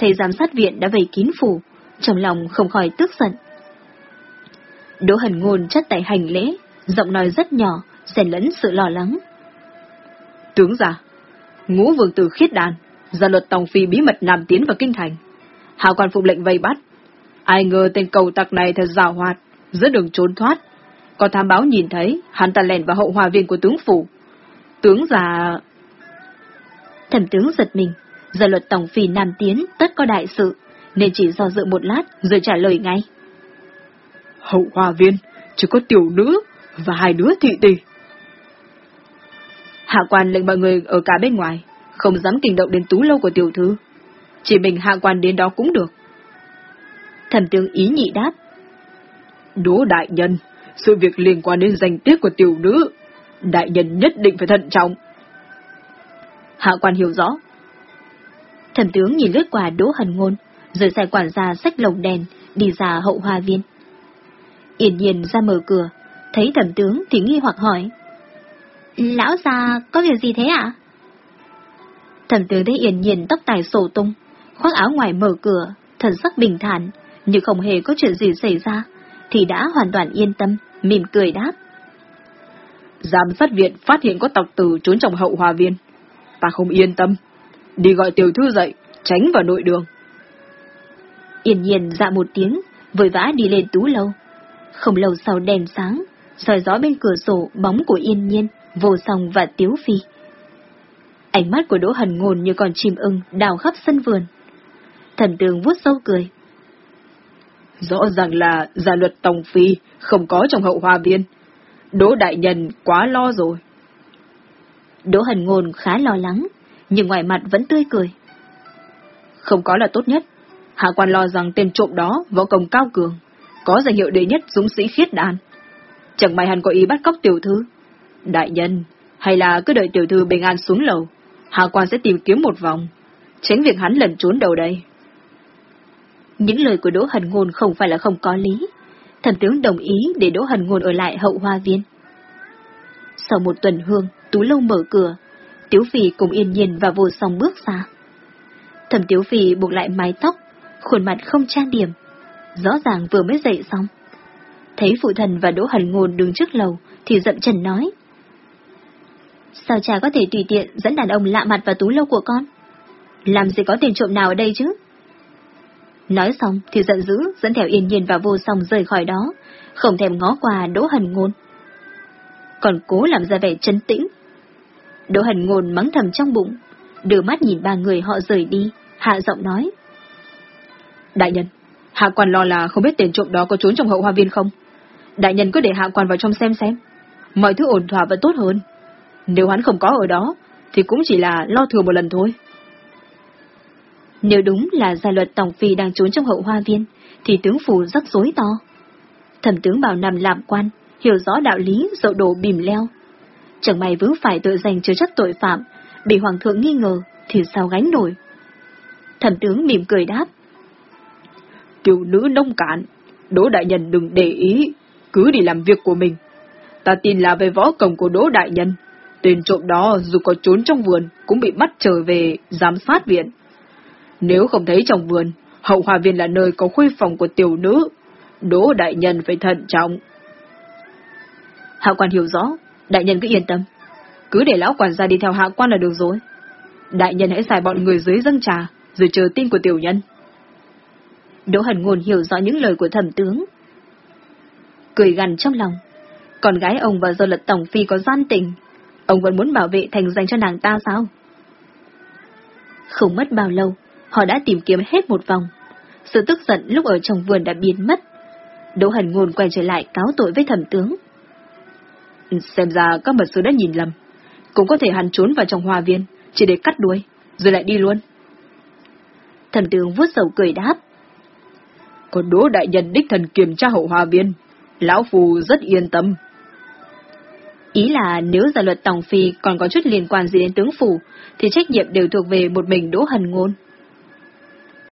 Thầy giám sát viện đã vây kín phủ, trong lòng không khỏi tức giận. Đỗ Hần Ngôn chất tay hành lễ, giọng nói rất nhỏ, xen lẫn sự lo lắng. Tướng giả, ngũ vương tử khiết đàn, gia luật tòng phi bí mật nam tiến vào kinh thành. Hào quan phục lệnh vây bắt, Ai ngờ tên cầu tặc này thật rào hoạt, giữa đường trốn thoát. Có tham báo nhìn thấy, hắn ta lèn vào hậu hòa viên của tướng phủ. Tướng già... Thẩm tướng giật mình, giờ luật tổng phi nam tiến tất có đại sự, nên chỉ do dự một lát rồi trả lời ngay. Hậu hòa viên, chỉ có tiểu nữ và hai đứa thị tỷ. Hạ quan lệnh mọi người ở cả bên ngoài, không dám kinh động đến tú lâu của tiểu thư. Chỉ mình hạ quan đến đó cũng được. Thẩm tướng ý nhị đáp. Đỗ đại nhân, sự việc liên quan đến danh tiết của tiểu nữ, đại nhân nhất định phải thận trọng. Hạ quan hiểu rõ. Thẩm tướng nhìn lướt qua Đỗ Hần Ngôn, rồi sai quản gia sách lồng đèn, đi ra hậu hoa viên. Yên nhiên ra mở cửa, thấy thẩm tướng thì nghi hoặc hỏi. Lão già có việc gì thế ạ? Thẩm tướng thấy yên nhiên tóc tài sổ tung, khoác áo ngoài mở cửa, thần sắc bình thản, như không hề có chuyện gì xảy ra, thì đã hoàn toàn yên tâm, mỉm cười đáp. Giám sát viện phát hiện có tộc tử trốn trong hậu hòa viên. Ta không yên tâm. Đi gọi tiểu thư dậy, tránh vào nội đường. Yên nhiên dạ một tiếng, vội vã đi lên tú lâu. Không lâu sau đèn sáng, soi gió bên cửa sổ bóng của yên nhiên, vô song và tiếu phi. Ánh mắt của Đỗ Hần Ngôn như con chim ưng đào khắp sân vườn. Thần tường vuốt sâu cười. Rõ ràng là gia luật Tổng Phi không có trong hậu hoa viên. Đỗ Đại Nhân quá lo rồi. Đỗ Hần Ngôn khá lo lắng, nhưng ngoài mặt vẫn tươi cười. Không có là tốt nhất. Hạ quan lo rằng tên trộm đó võ công cao cường, có danh hiệu đệ nhất dũng sĩ khiết đàn. Chẳng may hắn có ý bắt cóc tiểu thư. Đại nhân, hay là cứ đợi tiểu thư bình an xuống lầu, hạ quan sẽ tìm kiếm một vòng, tránh việc hắn lần trốn đầu đây. Những lời của Đỗ Hần Ngôn không phải là không có lý. Thần tướng đồng ý để Đỗ Hần Ngôn ở lại hậu hoa viên. Sau một tuần hương, Tú Lâu mở cửa, Tiếu Phi cùng yên nhiên và vô song bước ra. Thẩm Tiếu Phi buộc lại mái tóc, khuôn mặt không trang điểm, rõ ràng vừa mới dậy xong. Thấy phụ thần và Đỗ Hần Ngôn đứng trước lầu, thì giận trần nói. Sao cha có thể tùy tiện dẫn đàn ông lạ mặt vào tú lâu của con? Làm gì có tiền trộm nào ở đây chứ? Nói xong thì giận dữ dẫn theo yên nhiên và vô song rời khỏi đó, không thèm ngó qua Đỗ Hần Ngôn. Còn cố làm ra vẻ chân tĩnh. Đỗ Hần Ngôn mắng thầm trong bụng, đưa mắt nhìn ba người họ rời đi, hạ giọng nói. Đại nhân, hạ quan lo là không biết tiền trộm đó có trốn trong hậu hoa viên không? Đại nhân cứ để hạ quan vào trong xem xem. Mọi thứ ổn thỏa vẫn tốt hơn. Nếu hắn không có ở đó, thì cũng chỉ là lo thừa một lần thôi. Nếu đúng là gia luật Tổng Phi đang trốn trong hậu hoa viên, thì tướng phủ rắc rối to. Thẩm tướng bảo nằm làm quan, hiểu rõ đạo lý, dậu đồ bìm leo. Chẳng may vướng phải tội danh chứa chấp tội phạm, bị hoàng thượng nghi ngờ, thì sao gánh nổi. Thẩm tướng mỉm cười đáp. Tiểu nữ nông cạn, Đỗ Đại Nhân đừng để ý, cứ đi làm việc của mình. Ta tin là về võ công của Đỗ Đại Nhân, tên trộm đó dù có trốn trong vườn cũng bị bắt trở về giám sát viện. Nếu không thấy trong vườn, hậu hòa viên là nơi có khuê phòng của tiểu nữ, Đỗ Đại Nhân phải thận trọng. Hạ quan hiểu rõ, đại nhân cứ yên tâm. Cứ để lão quản gia đi theo hạ quan là được rồi. Đại nhân hãy xài bọn người dưới dâng trà, rồi chờ tin của tiểu nhân. Đỗ Hần Ngôn hiểu rõ những lời của thẩm tướng. Cười gằn trong lòng. Con gái ông và do lật tổng phi có gian tình. Ông vẫn muốn bảo vệ thành danh cho nàng ta sao? Không mất bao lâu, họ đã tìm kiếm hết một vòng. Sự tức giận lúc ở trong vườn đã biến mất. Đỗ Hần Ngôn quay trở lại cáo tội với thẩm tướng. Xem ra các mật sư đã nhìn lầm. Cũng có thể hắn trốn vào trong hoa viên, chỉ để cắt đuôi, rồi lại đi luôn. Thẩm tướng vuốt sầu cười đáp. Còn đỗ đại nhân đích thần kiểm tra hậu hoa viên, lão phù rất yên tâm. Ý là nếu giả luật Tòng Phi còn có chút liên quan gì đến tướng phủ, thì trách nhiệm đều thuộc về một mình Đỗ Hần Ngôn.